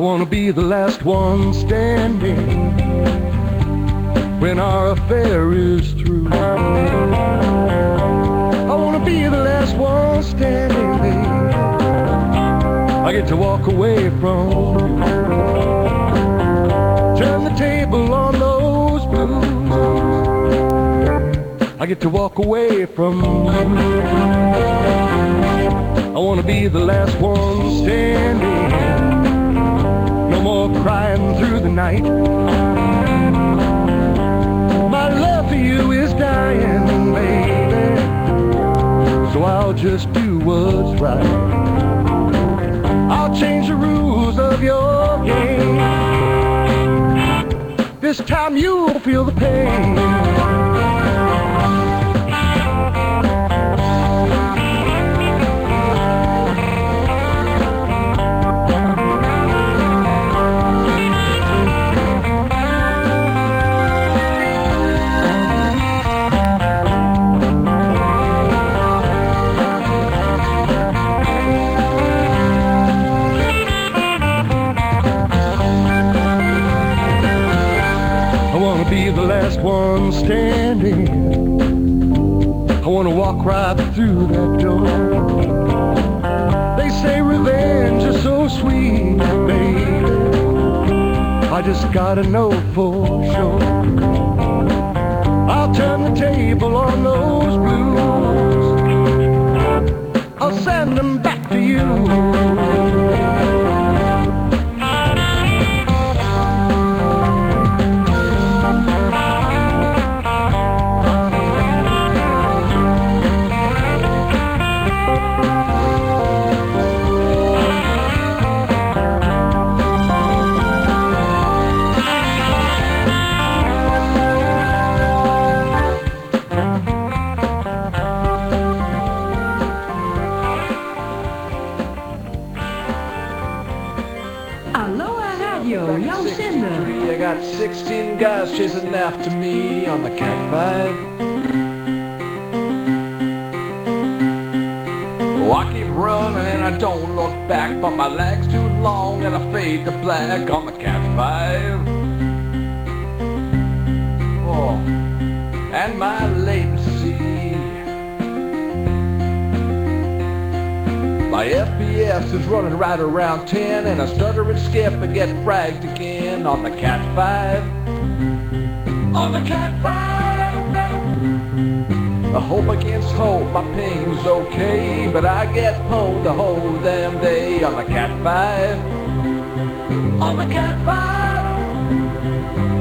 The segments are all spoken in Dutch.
the last one standing when our affair is through. I wanna be the last one standing. I get to walk away from you. Turn the table on those blues. I get to walk away from you. I wanna be the last one standing crying through the night. My love for you is dying, baby. So I'll just do what's right. I'll change the rules of your game. This time you'll feel the pain. Wanna walk right through that door. They say revenge is so sweet, baby. I just gotta know for sure. I'll turn the table on those blues. I'll send them back to you. After me on the 5. Oh, I keep running and I don't look back, but my leg's too long and I fade to black on the 5. Oh, and my latency. My FPS is running right around 10 and I stutter and skip and get fragged again on the Cat 5 on the campfire. I hope against hope, my pain's okay, but I get pulled the whole damn day on the campfire. On the campfire.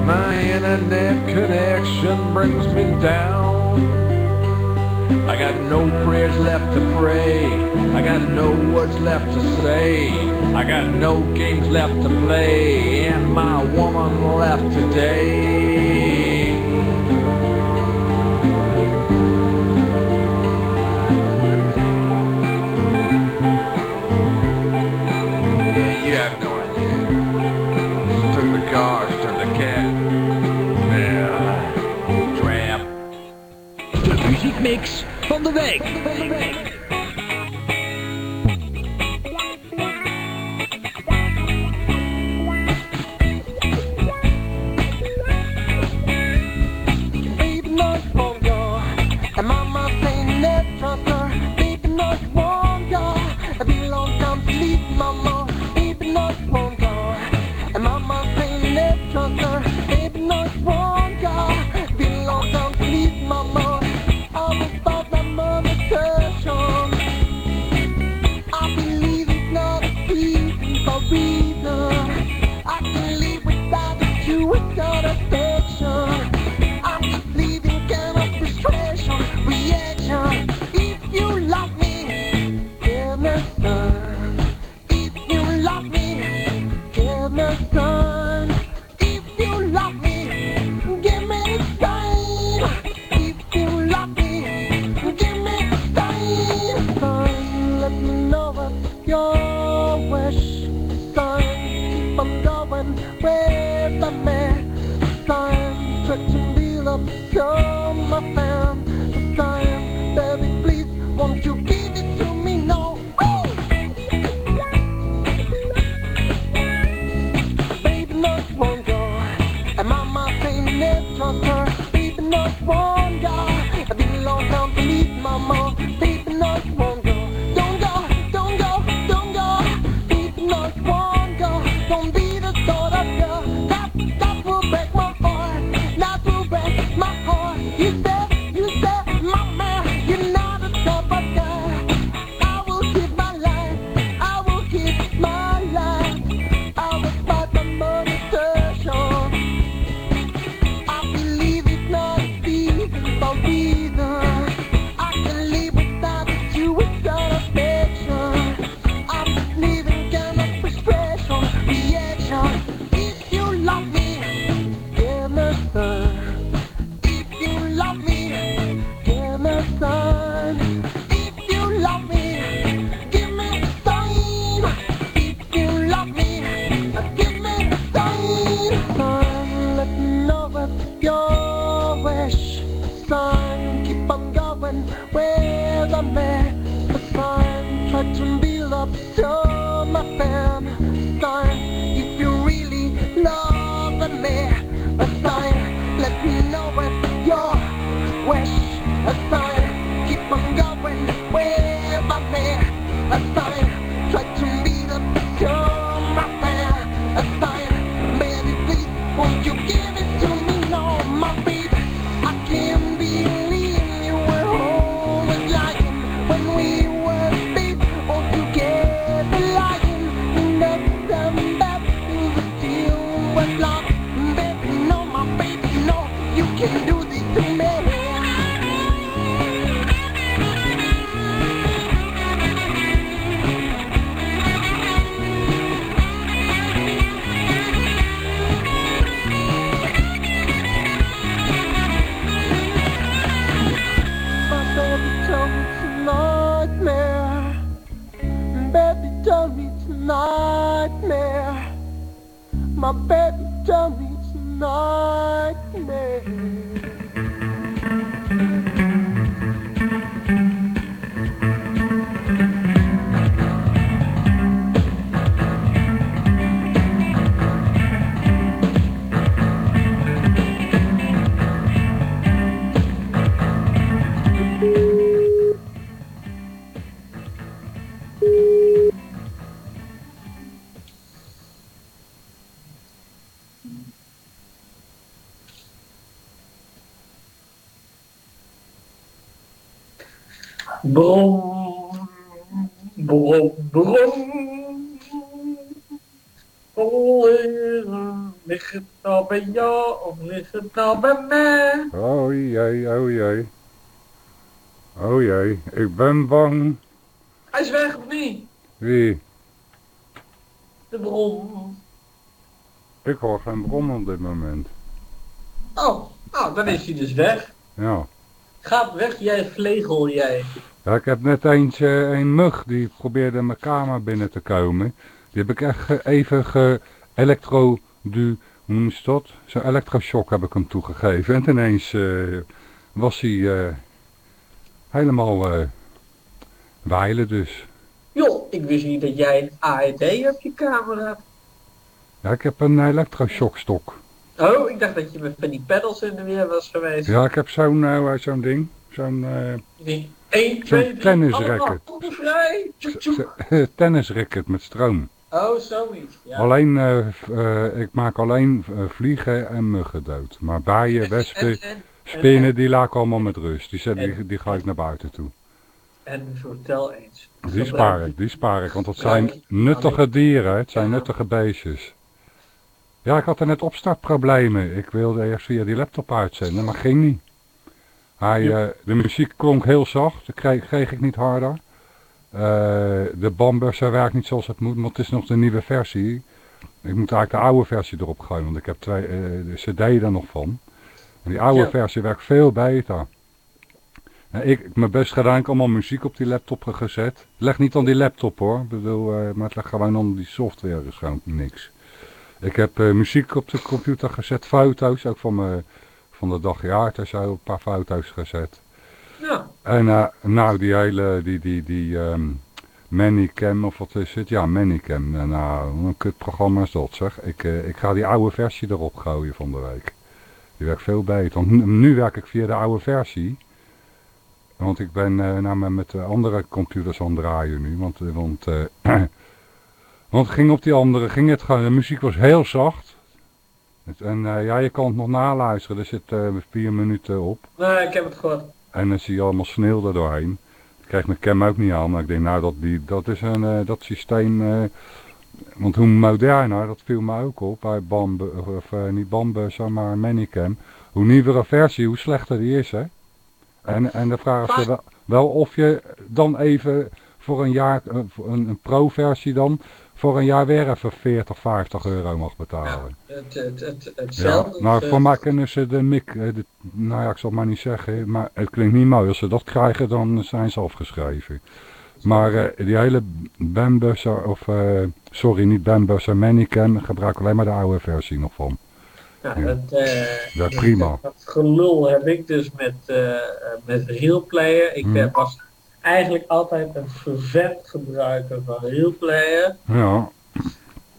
My internet connection brings me down. I got no prayers left to pray. I got no words left to say. I got no games left to play. And my woman left today. the bank. Jou of ligt het nou bij mij? Oh jee, oh jee. Oh jee, ik ben bang. Hij is weg of niet? Wie? De bron. Ik hoor geen bron op dit moment. Oh, nou, dan is hij dus weg. Ja. Gaat weg, jij vlegel, jij. Ja, ik heb net eentje, een mug die probeerde mijn kamer binnen te komen. Die heb ik echt even ge elektro du, hoe noem je dat? Zo'n elektroshock heb ik hem toegegeven. En ineens eh, was hij eh, helemaal eh wijlen dus. Joh, ik wist niet dat jij een AED op je kamer had. Ja, ik heb een elektroshockstok. Oh, ik dacht dat je met van die pedals in de weer was geweest. Ja, ik heb zo'n eh, zo'n ding. Zo'n Die 1, 2, 3, tennisracket. allemaal vrij. Tjoek, tjoek. tennisracket met stroom. Oh, zoiets. Ja. Alleen, eh, eh, ik maak alleen eh, vliegen en muggen dood. Maar bijen, wespen, En, en, spinnen, die laat ik allemaal met rust. Die, zet, die, die ga ik naar buiten toe. en vertel eens. Die spaar ik, die spaar ik. Want dat zijn nuttige dieren, hè. het zijn nuttige beestjes. Ja, ik had er net opstartproblemen. Ik wilde eerst via die laptop uitzenden, maar ging niet. Hij, Ja. de muziek klonk heel zacht, dat kreeg, kreeg ik niet harder. Eh, de bambusser werkt niet zoals het moet, want het is nog de nieuwe versie. Ik moet eigenlijk de oude versie erop gooien, want ik heb twee, eh, de cd er nog van. En die oude Ja. versie werkt veel beter. Ja, ik heb mijn best gedaan, ik heb allemaal muziek op die laptop gezet. Leg niet aan die laptop hoor, ik bedoel, eh, maar het ligt gewoon aan die software, is gewoon niks. Ik heb muziek op de computer gezet, foto's, ook van, me, van de dag jaar, er zijn een paar foto's gezet. Ja, En eh, nou, die hele, die, die, die ehm Manicam of wat is het? Ja, Manicam. En, nou, een kutprogramma is dat zeg. Ik, eh, ik ga die oude versie erop gooien van de week. Die werkt veel beter. Want nu, nu werk ik via de oude versie. Want ik ben eh, nou met, met de andere computers aan het draaien nu. Want, eh, want, eh, want het ging op die andere, ging het de muziek was heel zacht. En eh, ja, je kan het nog naluisteren. Er zit eh, vier minuten op. nee, ik heb het gehoord. En dan zie je allemaal sneeuw er doorheen. Ik krijg mijn cam ook niet aan, maar ik denk nou dat, die, dat is een, eh, dat systeem, eh, want hoe moderner, dat viel me ook op bij Bambu, of eh, niet Bambus, maar Manicam. Hoe nieuwere versie, hoe slechter die is hè. En, en de vraag is wel, wel of je dan even voor een jaar, een, een pro-versie dan, voor een jaar weer even 40, 50 euro mag betalen. Het, het, het, Ja, hetzelfde. nou is, voor eh, mij kunnen ze de mic, eh, de, nou ja ik zal het maar niet zeggen, maar het klinkt niet mooi. Als ze dat krijgen dan zijn ze afgeschreven. Maar eh, die hele Bambusser, of eh, sorry niet Bambusser, Manicam, ik gebruik alleen maar de oude versie nog van. Ja, Ja. dat, eh, Ja, dat- prima. Dat gelul heb ik dus met, eh eh, met Realplayer. Ik Hmm. eh, was eigenlijk altijd een vervent gebruiker van Realplayer. Ja,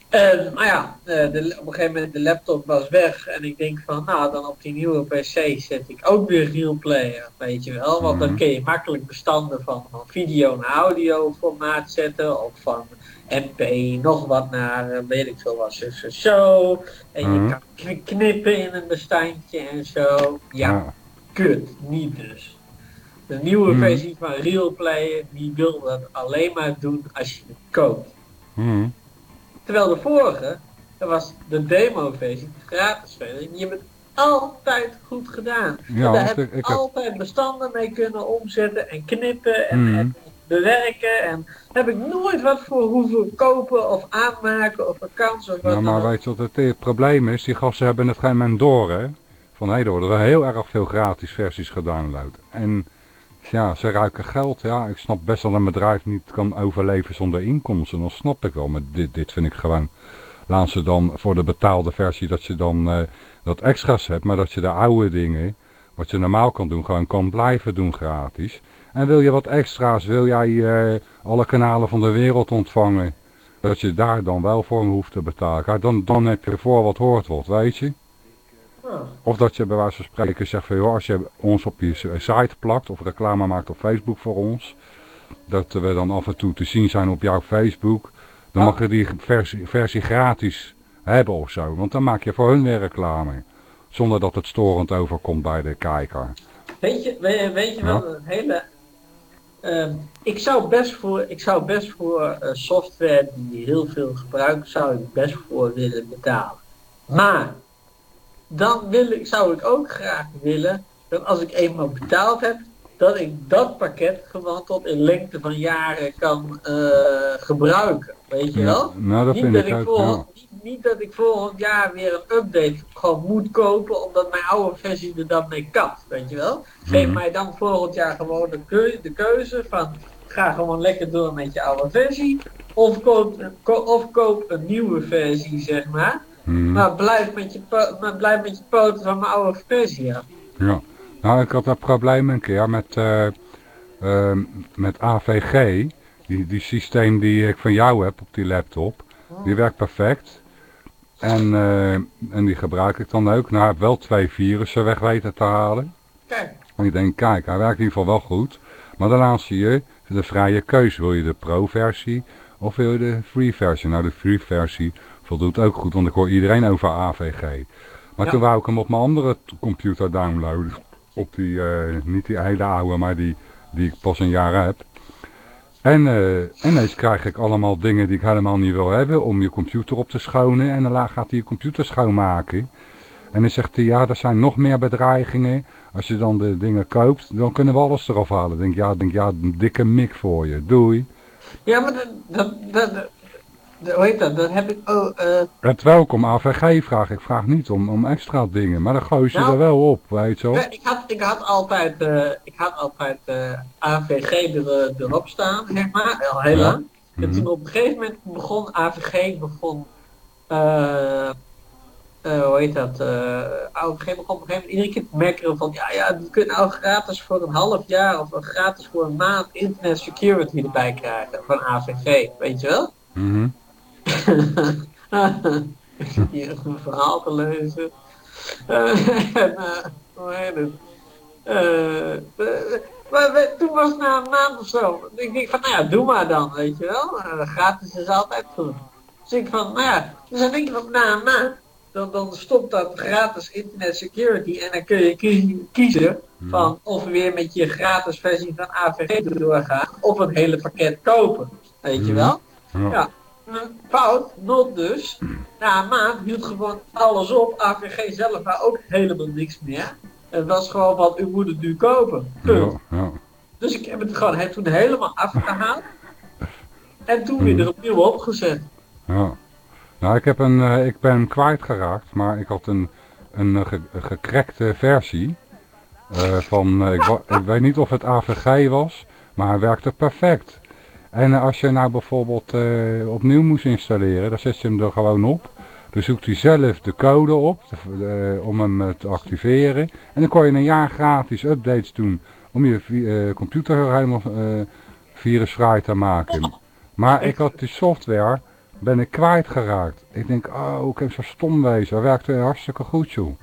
En, maar ja, eh, de, op een gegeven moment de laptop was weg en ik denk van, nou dan op die nieuwe PC zet ik ook weer Realplayer, weet je wel. Want dan Mhm. kun je makkelijk bestanden van, van video naar audio formaat zetten of van MP nog wat naar, eh, weet ik veel wat, zo, zo, zo. En Mhm. je kan kn- knippen in een bestandje en zo. Ja. kut, niet dus. De nieuwe Mhm. versie van Realplayer, die wil dat alleen maar doen als je het koopt. Hm. Terwijl de vorige, dat was de demo-versie, de gratis versie, die hebben het altijd goed gedaan. Ja, daar heb ik- heb- altijd bestanden mee kunnen omzetten en knippen en, Mhm. en bewerken. En heb ik nooit wat voor hoeven kopen of aanmaken of accounts of wat Ja, maar dan weet je wat het eh, probleem is? Die gasten hebben het geen moment door, hè? Van hé, er worden heel erg veel gratis versies gedownload. En ja, ze ruiken geld. Ja, ik snap best dat een bedrijf niet kan overleven zonder inkomsten. Dat snap ik wel. Maar dit, dit vind ik gewoon... Laat ze dan voor de betaalde versie dat je dan eh, dat extra's hebt. Maar dat je de oude dingen, wat je normaal kan doen, gewoon kan blijven doen gratis. En wil je wat extra's, wil jij eh, alle kanalen van de wereld ontvangen. Dat je daar dan wel voor hoeft te betalen. Dan, dan heb je voor wat hoort wat, weet je. Ja. Of dat je bij wijze van spreken zegt van joh, als je ons op je site plakt of reclame maakt op Facebook voor ons. Dat we dan af en toe te zien zijn op jouw Facebook. Dan Ah. mag je die versie, versie gratis hebben of zo. Want dan maak je voor hun weer reclame. Zonder dat het storend overkomt bij de kijker. Weet je, weet, weet je wel, Ja. een hele Ehm, ik zou best voor, ik zou best voor eh, software die heel veel gebruikt, zou ik best voor willen betalen. Maar dan wil ik, zou ik ook graag willen dat als ik eenmaal betaald heb, dat ik dat pakket gewoon tot in lengte van jaren kan eh, gebruiken. Weet je wel? nou, dat niet, vind dat ik ook. volgend, niet, niet dat ik volgend jaar weer een update gewoon moet kopen omdat mijn oude versie er dan mee kapt, weet je wel? Geef Mhm. mij dan volgend jaar gewoon de, keu- de keuze van ga gewoon lekker door met je oude versie of koop, ko- of koop een nieuwe versie, zeg maar. Mhm. Maar blijf met je, maar blijf met je poten van mijn oude versie af. Ja. Nou, ik had dat probleem een keer met, eh, ehm, met AVG. Die, die systeem die ik van jou heb op die laptop. Die werkt perfect. En, eh, en die gebruik ik dan ook. Nou, ik heb wel twee virussen weg weten te halen. Kijk, En ik denk, kijk, hij werkt in ieder geval wel goed. Maar daarna zie je de vrije keuze. Wil je de pro-versie of wil je de free versie? Nou, de free versie voldoet ook goed, want ik hoor iedereen over AVG. Maar Ja. toen wou ik hem op mijn andere computer downloaden. Op die, eh, niet die hele oude, maar die, die ik pas een jaar heb. En eh, ineens krijg ik allemaal dingen die ik helemaal niet wil hebben om je computer op te schonen. En daarna gaat hij je computer schoonmaken. En dan zegt hij, ja, er zijn nog meer bedreigingen. Als je dan de dingen koopt, dan kunnen we alles eraf halen. Denk, ja, denk, ja, een dikke mik voor je. Doei. ja, maar dat, dat, dat, hoe heet dat? Dat heb ik ook. eh, Het welkom AVG vraag. Ik vraag niet om, om extra dingen. Maar dan gooi je Nou, er wel op, weet je wel. Ik, had, ik had altijd, eh, ik had altijd eh, AVG er, erop staan, zeg maar, al heel Ja. lang. En Mhm. toen op een gegeven moment begon AVG, begon, hoe heet dat, AVG begon op een gegeven moment iedere keer te merken van, ja, ja, we kunnen nou gratis voor een half jaar of gratis voor een maand internet security erbij krijgen van AVG, weet je wel? Mhm. hier een verhaal te lezen. En, hoe heet het? Eh, eh, maar we- toen was het na een maand of zo. Ik denk van, nou ja, doe maar dan, weet je wel. Eh, gratis is altijd goed. Dus ik van, nou ja, dus dan denk ik van, na een maand, dan, dan stopt dat gratis internet security en dan kun je kie- kiezen van of weer met je gratis versie van AVG doorgaan of een hele pakket kopen. Weet je wel? Ja. Een fout, not dus. Na een maand hield gewoon alles op. AVG zelf had ook helemaal niks meer. Het was gewoon wat u moet het nu kopen. Punt. Ja, ja. Dus ik heb het gewoon he- toen helemaal afgehaald. En toen weer er opnieuw opgezet. Ja. Nou, ik, heb een, eh, ik ben kwijtgeraakt, maar ik had een, een, eh, ge- een gecrackte versie. eh, van, ik, ik weet niet of het AVG was, maar hij werkte perfect. En als je nou bijvoorbeeld eh, opnieuw moest installeren, dan zet je hem er gewoon op. Dan zoekt hij zelf de code op eh, om hem eh, te activeren. En dan kon je een jaar gratis updates doen om je computer helemaal virusvrij te maken. Maar ik had die software, ben ik kwijtgeraakt. Ik denk, oh, ik heb zo stom wezen. Hij werkte hartstikke goed, joh.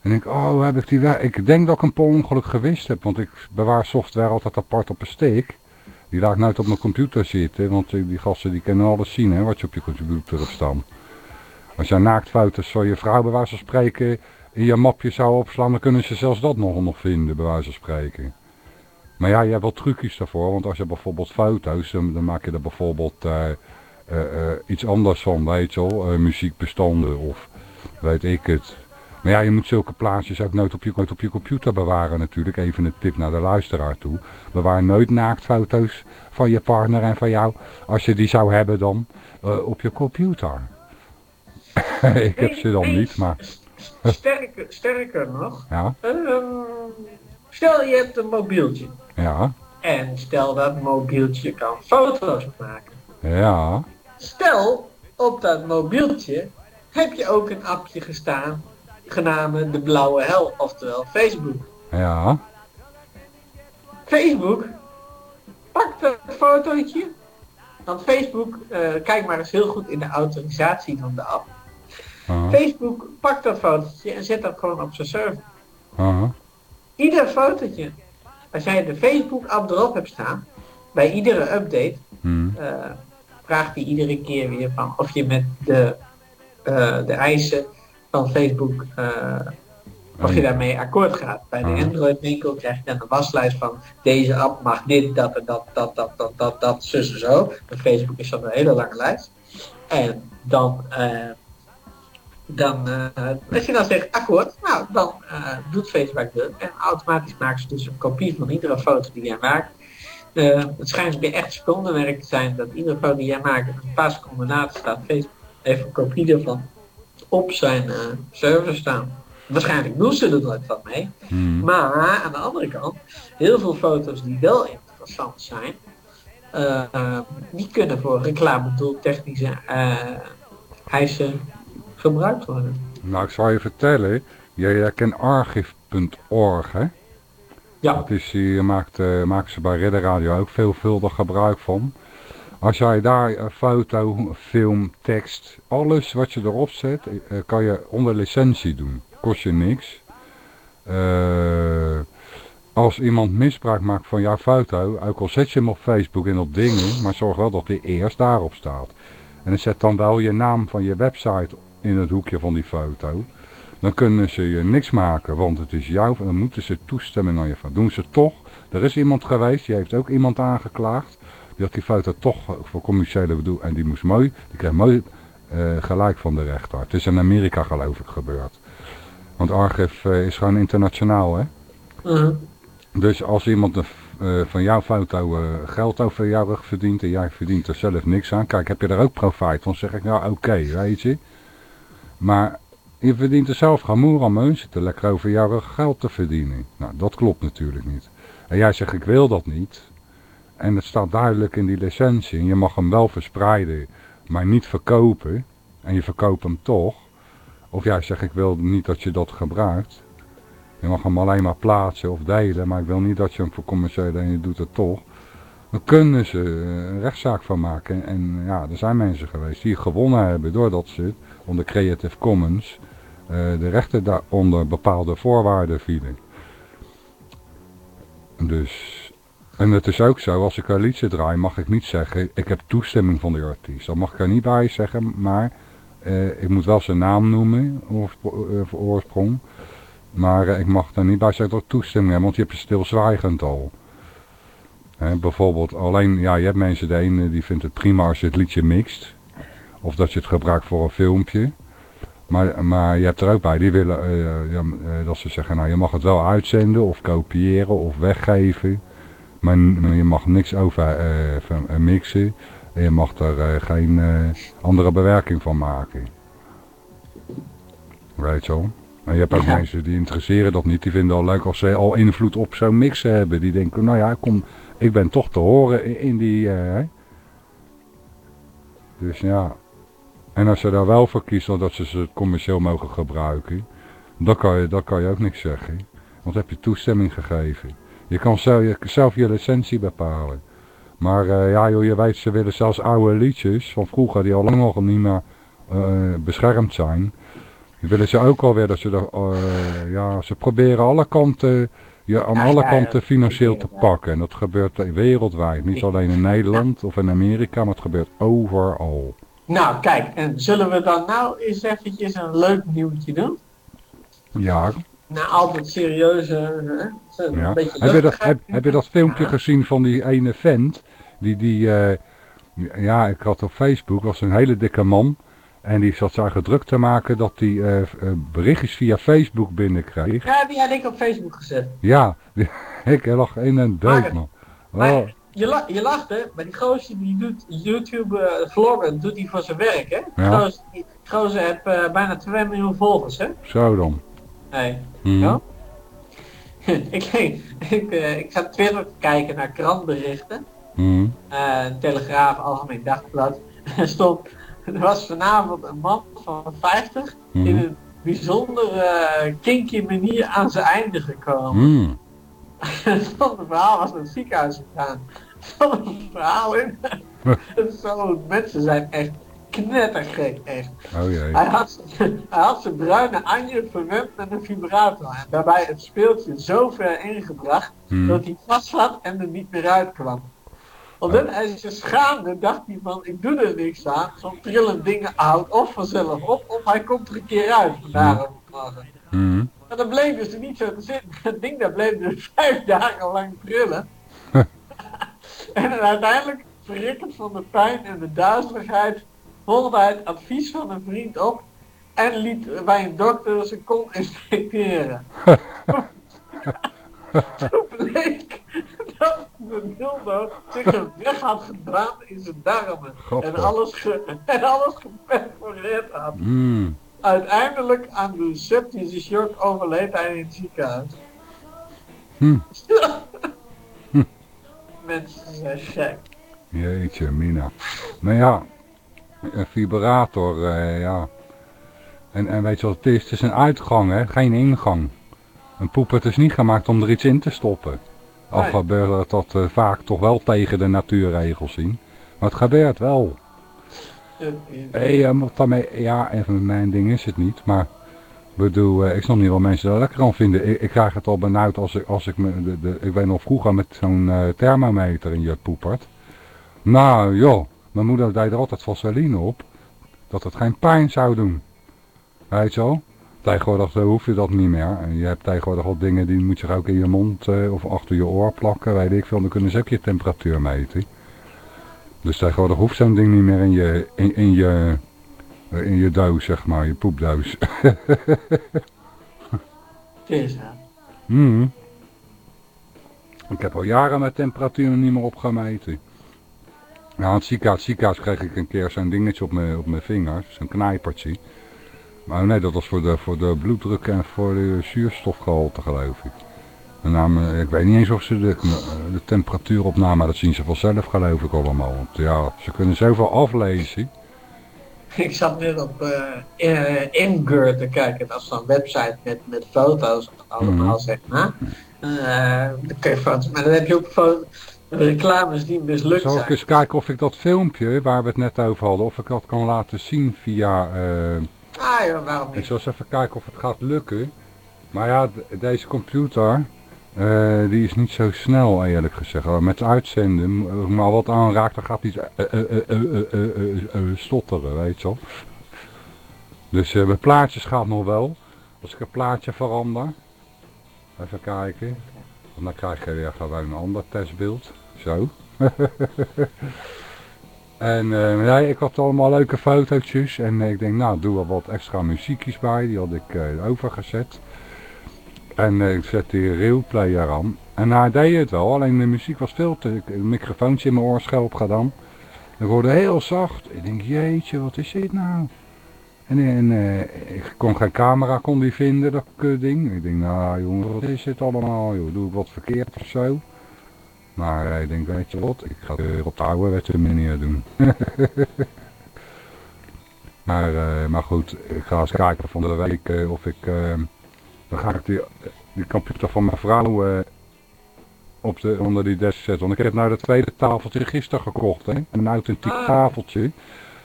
En ik, oh, heb ik die weg? Ik denk dat ik hem per ongeluk gewist heb, want ik bewaar software altijd apart op een stick. Die laat ik nooit op mijn computer zitten, want die gasten die kunnen alles zien, hè, wat je op je computer hebt staan. Als jij naaktfoto's van je vrouw bij wijze spreken in je mapje zou opslaan, dan kunnen ze zelfs dat nog, nog vinden, bij spreken. Maar ja, je hebt wel trucjes daarvoor, want als je bijvoorbeeld foto's, dan, dan maak je er bijvoorbeeld eh, eh, eh, iets anders van, weet je wel, muziekbestanden of weet ik het. Maar ja, je moet zulke plaatjes ook nooit op je, nooit op je computer bewaren natuurlijk. Even een tip naar de luisteraar toe. Bewaar nooit naaktfoto's van je partner en van jou, als je die zou hebben dan, eh, op je computer. ik heb ze dan niet, maar Sterker, sterker nog. ja, ehm, stel je hebt een mobieltje. ja, En stel dat mobieltje kan foto's maken. ja, Stel, op dat mobieltje heb je ook een appje gestaan, genaamd de blauwe hel, oftewel Facebook. ja, Facebook, pak dat fotootje. Want Facebook, eh, kijk maar eens heel goed in de autorisatie van de app. Facebook pakt dat fotootje en zet dat gewoon op zijn server. Ieder fotootje, als jij de Facebook app erop hebt staan, bij iedere update, hm, eh, vraagt hij iedere keer weer van of je met de, eh, de eisen van Facebook eh, of je daarmee akkoord gaat. Bij de Ah. Android winkel krijg je dan een waslijst van deze app mag dit, dat en dat, dat, dat, dat, dat, dat, zus en zo. Bij Facebook is dat een hele lange lijst. En dan, eh, dan eh, als je dan zegt akkoord, nou dan doet Facebook dat. En automatisch maken ze dus een kopie van iedere foto die jij maakt. Het schijnt weer echt secondenwerk te zijn dat iedere foto die jij maakt, en een paar seconden later staat Facebook even een kopie ervan op zijn eh, server staan. Waarschijnlijk doen ze er nooit wat mee. Hmm. Maar aan de andere kant, heel veel foto's die wel interessant zijn, eh, eh, die kunnen voor reclamedoeltechnische uh, eisen gebruikt worden. Nou, ik zal je vertellen, jij, jij kent archive.org, hè? Ja. Dat is, hier maakt, maken ze bij Ridder Radio ook veelvuldig gebruik van. Als jij daar een foto, film, tekst, alles wat je erop zet, eh, kan je onder licentie doen. Kost je niks. Eh, als iemand misbruik maakt van jouw foto, ook al zet je hem op Facebook en op dingen, maar zorg wel dat hij eerst daarop staat. En zet dan wel je naam van je website in het hoekje van die foto. Dan kunnen ze je niks maken, want het is jouw, dan moeten ze toestemmen aan je foto. Doen ze toch, er is iemand geweest, die heeft ook iemand aangeklaagd. Die had die foto toch voor commerciële bedoel en die moest mooi, die kreeg mooi uh, gelijk van de rechter. Het is in Amerika geloof ik gebeurd. Want Archive uh, is gewoon internationaal hè. Uh -huh. Dus als iemand de, uh, van jouw foto geld over jouw rug verdient en jij verdient er zelf niks aan. Kijk, heb je er ook profijt van, zeg ik nou oké, okay, weet je. Maar je verdient er zelf gamoer aan meun zitten lekker over jouw rug geld te verdienen. Nou, dat klopt natuurlijk niet. En jij zegt ik wil dat niet. En het staat duidelijk in die licentie. En je mag hem wel verspreiden, maar niet verkopen. En je verkoopt hem toch. Of jij zegt ik wil niet dat je dat gebruikt. Je mag hem alleen maar plaatsen of delen, maar ik wil niet dat je hem voor commerciële en je doet het toch. Dan kunnen ze een rechtszaak van maken. En ja, er zijn mensen geweest die gewonnen hebben doordat ze onder Creative Commons uh, de rechten daar onder bepaalde voorwaarden vielen. Dus, en het is ook zo, als ik een liedje draai mag ik niet zeggen, ik heb toestemming van de artiest. Dat mag ik er niet bij zeggen, maar uh, ik moet wel zijn naam noemen, voor oorsprong. Maar uh, ik mag er niet bij zeggen dat ik toestemming heb, want je hebt stilzwijgend al. Bijvoorbeeld alleen, ja je hebt mensen, de ene die vindt het prima als je het liedje mixt. Of dat je het gebruikt voor een filmpje. Maar, maar je hebt er ook bij, die willen dat ze zeggen, nou je mag het wel uitzenden of kopiëren of weggeven. Maar, maar je mag niks over uh, mixen. En je mag er geen andere bewerking van maken. Weet je wel? En je hebt ook ja. mensen die interesseren dat niet. Die vinden al leuk als ze al invloed op zo'n mix hebben. Die denken, nou ja, kom, ik ben toch te horen in, die... dus ja, en als ze daar wel voor kiezen dat ze het commercieel mogen gebruiken, dan kan je, dan kan je ook niks zeggen. Want heb je toestemming gegeven. Je kan zelf je, zelf je licentie bepalen. Maar uh, ja joh, je weet, ze willen zelfs oude liedjes van vroeger die al lang nog niet meer uh, beschermd zijn. Die willen ze ook alweer dat ze er, uh, ja, ze proberen alle kanten, ja, aan alle kanten financieel te pakken. En dat gebeurt wereldwijd, niet alleen in Nederland of in Amerika, maar het gebeurt overal. Nou, kijk, en zullen we dan nou eens eventjes een leuk nieuwtje doen? Ja. Nou, altijd serieuze... Hè? Een ja. heb, je dat, heb, heb je dat filmpje ja. gezien van die ene vent? Die, die uh, ja, ik had op Facebook, was een hele dikke man. En die zat zijn gedrukt te maken dat hij uh, berichtjes via Facebook binnenkreeg. Ja, die had ik op Facebook gezet. Ja, die, ik lag in een deuk, man. Oh. Maar, je, la je lacht hè, maar die gozer die doet YouTube uh, vloggen, doet hij voor zijn werk hè. Die ja. gozer, die gozer heeft uh, bijna 2 miljoen volgers hè. Zo dan. Nee. Mm. Ja? ik, ik, uh, ik ga Twitter kijken naar krantberichten. Mm. Telegraaf, Algemeen Dagblad. Er stond, er was vanavond een man van 50 mm. in een bijzondere kinky manier aan zijn einde gekomen. Er stond een verhaal, was naar het ziekenhuis gegaan. Er stond een verhaal in. Zo, mensen zijn echt knettergek, echt. Oh jee. Hij had, hij had zijn bruine anje verwend met een vibrator. En daarbij het speeltje zo ver ingebracht Hmm. dat hij vast zat en er niet meer uit kwam. Omdat hij zich schaamde, dacht hij van ik doe er niks aan. Zo'n trillend dingen houdt of vanzelf op of hij komt er een keer uit. Vandaar Hmm. Maar dat bleek dus niet zo te zitten. Dat ding dat bleef dus vijf dagen lang trillen. en uiteindelijk, verrikkend van de pijn en de duizeligheid, volgde hij het advies van een vriend op en liet bij een dokter zijn kont inspecteren. Toen bleek dat de dildo zich een weg had gedaan in zijn darmen. En alles, ge, en alles geperforeerd had. Hmm. Uiteindelijk aan de septische shock overleed hij in het ziekenhuis. Hm. Mensen zijn gek. Jeetje, Mina. Maar ja, een vibrator, eh, ja. En, en weet je wat het is? Het is een uitgang, hè? geen ingang. Een poepert is niet gemaakt om er iets in te stoppen. Al Nee. gebeurt dat eh, vaak toch wel tegen de natuurregels zien. Maar het gebeurt wel. Hey, wat daarmee, ja, even mijn ding is het niet, maar ik bedoel, ik snap niet wat mensen daar lekker aan vinden. Ik, ik krijg het al benauwd als ik, als ik me, de, de, ik weet nog vroeger met zo'n thermometer in je poepert. Nou joh, mijn moeder deed er altijd vaseline op, dat het geen pijn zou doen. Weet je wel? Tegenwoordig eh, hoef je dat niet meer. En je hebt tegenwoordig al dingen die moet je ook in je mond eh, of achter je oor plakken, weet ik veel. Dan kunnen ze ook je temperatuur meten. Dus tegenwoordig hoeft zo'n ding niet meer in je, in, in je, eh, in je doos, zeg maar, je poepdoos. is. Mhm. Ik heb al jaren mijn temperatuur niet meer opgemeten. Ja, aan het ziekenhuis, ziekenhuis kreeg ik een keer zo'n dingetje op mijn, op mijn vinger, zo'n knijpertje. Maar nee, dat was voor de, voor de bloeddruk en voor de zuurstofgehalte geloof ik. En namen, ik weet niet eens of ze de, de temperatuur opnamen, dat zien ze vanzelf geloof ik allemaal. Want ja, ze kunnen zoveel aflezen. Ik zat net op eh eh, Imgur te kijken. Dat is zo'n website met, met foto's allemaal, Mhm. zeg maar. Eh, dan kun je foto's, maar dan heb je ook fo- reclames die mislukt zijn. Zal ik eens kijken of ik dat filmpje waar we het net over hadden, of ik dat kan laten zien via... Ah ja, waarom niet? Ik zal eens even kijken of het gaat lukken. Maar ja, deze computer, die is niet zo snel eerlijk gezegd. Met uitzenden, maar wat aanraak, dan gaat iets uh, stotteren, weet je wel. Dus mijn plaatjes gaat nog wel. Als ik een plaatje verander. Even kijken. Want dan krijg je weer gewoon een ander testbeeld. Zo. En eh, nee, ik had allemaal leuke fotootjes en eh, ik denk nou doe er wat extra muziekjes bij, die had ik eh, overgezet. En eh, ik zet die reelplayer aan en hij deed het wel, alleen de muziek was veel te, een microfoontje in mijn oorschelp gedaan. Ik hoorde heel zacht, ik denk jeetje wat is dit nou? En, en eh, ik kon geen camera kon die vinden, dat ding. Ik denk nou jongen wat is dit allemaal joh, doe ik wat verkeerd of zo? Maar ik denk, weet je wat, ik ga het weer op de ouderwetse manier doen. maar, eh, maar goed, ik ga eens kijken van de week eh, of ik... eh, dan ga ik die, die computer van mijn vrouw op de, onder die desk zetten. Want ik heb nou dat tweede tafeltje gisteren gekocht, hè. Een authentiek Ah. tafeltje.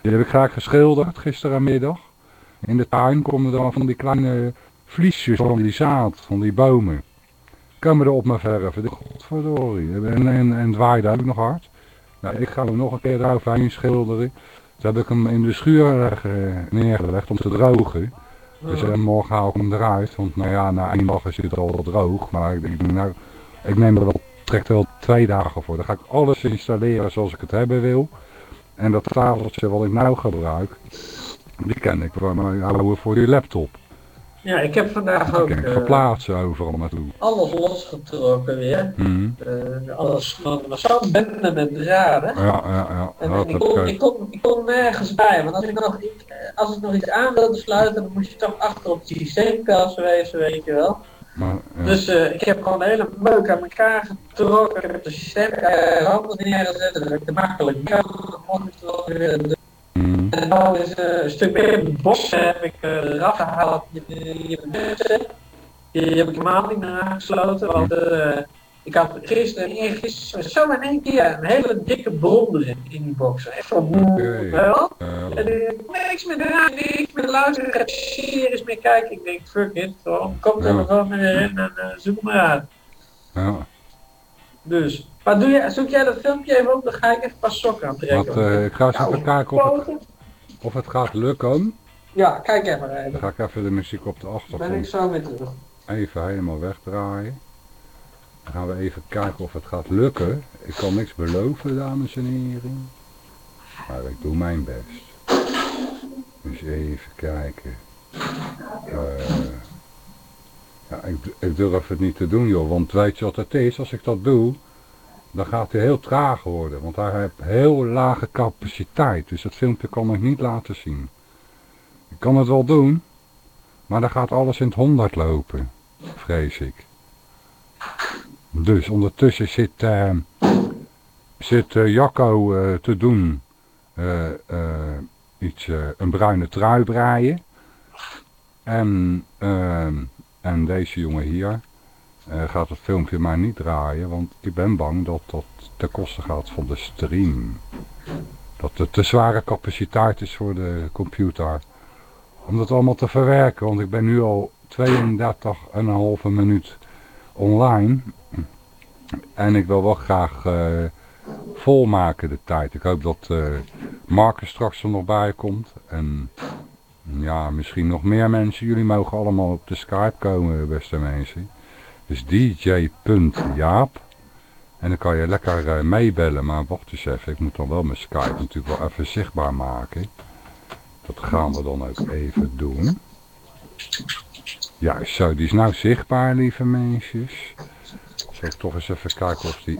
Die heb ik graag geschilderd gisterenmiddag. In de tuin komen er dan van die kleine vliesjes van die zaad, van die bomen komen er op mijn dacht, Godverdorie. En, en, en het waaide ook nog hard. Nou, ik ga hem nog een keer eroverheen schilderen. Toen heb ik hem in de schuur eh, neergelegd om te drogen. Dus eh, morgen haal ik hem eruit. Want nou ja, na één dag is het al wat droog. Maar ik denk, nou, ik neem er wel, trekt er wel twee dagen voor. Dan ga ik alles installeren zoals ik het hebben wil. En dat tafeltje wat ik nou gebruik, die ken ik voor mijn houden voor die laptop. Ja, ik heb vandaag Die ook kan ik eh, overal naartoe. alles losgetrokken weer. Mhm. Eh, alles van, er zo'n bende met draden. Ja, ja, ja. En Dat ik, kon, ik, kon, ik kon nergens bij, want als ik nog, ik, als ik nog iets aan wilde sluiten, dan moest je toch achter op het systeemkast wezen, weet je wel. maar, ja. Dus eh, ik heb gewoon de hele meuk aan elkaar getrokken, ik heb de systeemkast handen neergezet, heb ik de makkelijk Mhm. En nou is eh, een stuk meer in de bos heb ik eh, eraf gehaald, die, die, heb ik helemaal niet meer aangesloten, want eh, ik had gisteren, eergisteren zo in één keer een hele dikke bron erin, in die box. Echt van Oké. wel. Eh, niks meer draaien, niks meer luisteren, ga series meer kijken. Ik denk, fuck it, kom er gewoon weer in en eh, zoek maar ja. Dus, maar doe zoek jij dat filmpje even op, dan ga ik even paar sokken aantrekken. Want, eh, ik ga eens even kijken of het, Poten. of het gaat lukken. Ja, kijk even Dan even. ga ik even de muziek op de Ben ik achtergrond. zo weer terug. even helemaal wegdraaien. Dan gaan we even kijken of het gaat lukken. Ik kan niks beloven, dames en heren. Maar ik doe mijn best. Dus even kijken. Eh, ja, ik, ik durf het niet te doen, joh. Want weet je wat het is? Als ik dat doe, dan gaat hij heel traag worden. Want hij heeft heel lage capaciteit. Dus dat filmpje kan ik niet laten zien. Ik kan het wel doen. Maar dan gaat alles in het 100 lopen. Vrees ik. Dus ondertussen zit, eh, zit eh, Jacco eh, te doen iets, een bruine trui breien. En, en deze jongen hier gaat het filmpje maar niet draaien, want ik ben bang dat dat ten koste gaat van de stream. Dat het te zware capaciteit is voor de computer. Om dat allemaal te verwerken, want ik ben nu al 32,5 minuut online. En ik wil wel graag eh, volmaken de tijd. Ik hoop dat eh Marcus straks er nog bij komt. En ja, misschien nog meer mensen. Jullie mogen allemaal op de Skype komen, beste mensen. Dus dj.jaap. En dan kan je lekker eh, meebellen. Maar wacht eens even, ik moet dan wel mijn Skype natuurlijk wel even zichtbaar maken. Dat gaan we dan ook even doen. Ja, zo, die is nou zichtbaar, lieve mensjes. Zal ik toch eens even kijken of die...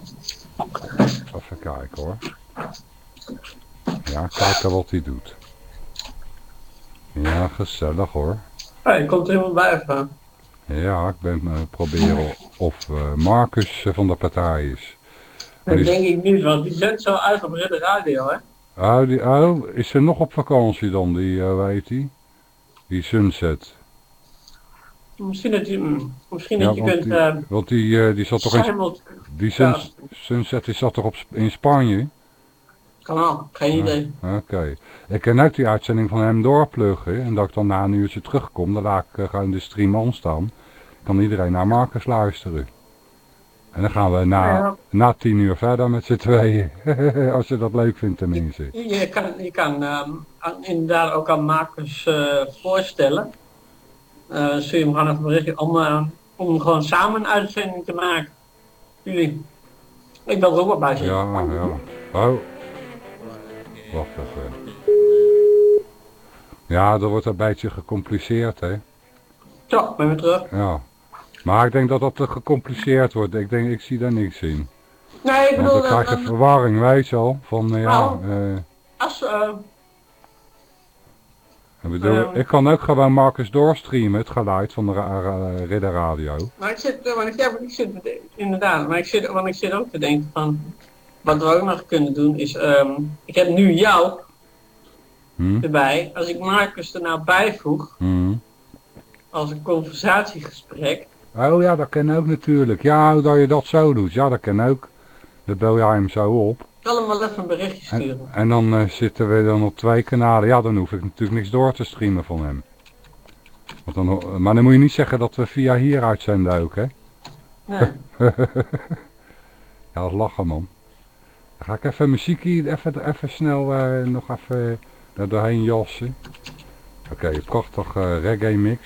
Even kijken hoor. Ja, kijken wat hij doet. Ja, gezellig hoor. Hey, je komt helemaal bij van. Ja, ik ben uh, proberen of uh, Marcus uh, van de partij is. Dat die- denk ik niet, want die zendt zo uit op Ridder Radio, hè? Oh, die, oh, is ze nog op vakantie dan, die, weet die? Die Sunset. Misschien dat je, mm, misschien Ja, dat je kunt... die, eh want die, uh, die zat toch in, die Suns- Sunset die zat toch op, in Spanje? Kan al, geen idee. Oké. Ik kan ook die uitzending van hem doorpluggen. En dat ik dan na een uurtje terugkom, dan laat ik uh, gewoon de stream aanstaan. Kan iedereen naar Marcus luisteren. En dan gaan we na, na tien uur verder met z'n tweeën. Als je dat leuk vindt tenminste. Je, je kan, je kan ehm, aan- inderdaad ook aan Marcus eh, voorstellen. Eh zul je hem gewoon even berichten om, eh, om gewoon samen een uitzending te maken. Jullie. Ik wil er ook wel bij zitten. Ja, ja. Oh. Wacht even. Ja, dat wordt een beetje gecompliceerd, hè. Zo, ben weer terug. Ja. Maar ik denk dat dat te gecompliceerd wordt. Ik denk, ik zie daar niks in. Nee, ik Want bedoel, dan krijg je eh, verwarring, weet je al. Van, eh, ja, eh, als, eh, ik bedoel, ik kan ook gewoon Marcus doorstreamen, het geluid van de ra ra- Ridder Radio. maar ik zit, eh, want ik, ja, want ik zit, inderdaad, maar ik zit, want ik zit ook te denken van, wat we ook nog kunnen doen is, ehm, ik heb nu jou Hm? erbij. Als ik Marcus er nou bijvoeg, Hm. als een conversatiegesprek, Oh ja, dat kan ook natuurlijk. Ja, dat je dat zo doet. Ja, dat kan ook. Dan bel jij hem zo op. ik kan hem wel even een berichtje En, sturen. en dan eh, zitten we dan op twee kanalen. Ja, dan hoef ik natuurlijk niks door te streamen van hem. Want dan, maar dan moet je niet zeggen dat we via hier uitzenden ook, hè? Nee. Ja, dat lachen, man. Ga ik even muziekje, even, even snel eh, nog even er doorheen jassen. Oké, prachtig eh, reggae mix.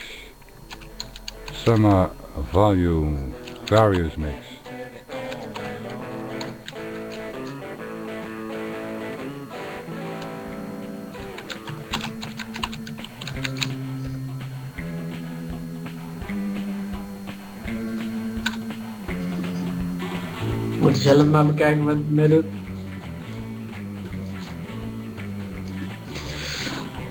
Summer Value Various Mix. Moet je zelf maar bekijken wat het doet.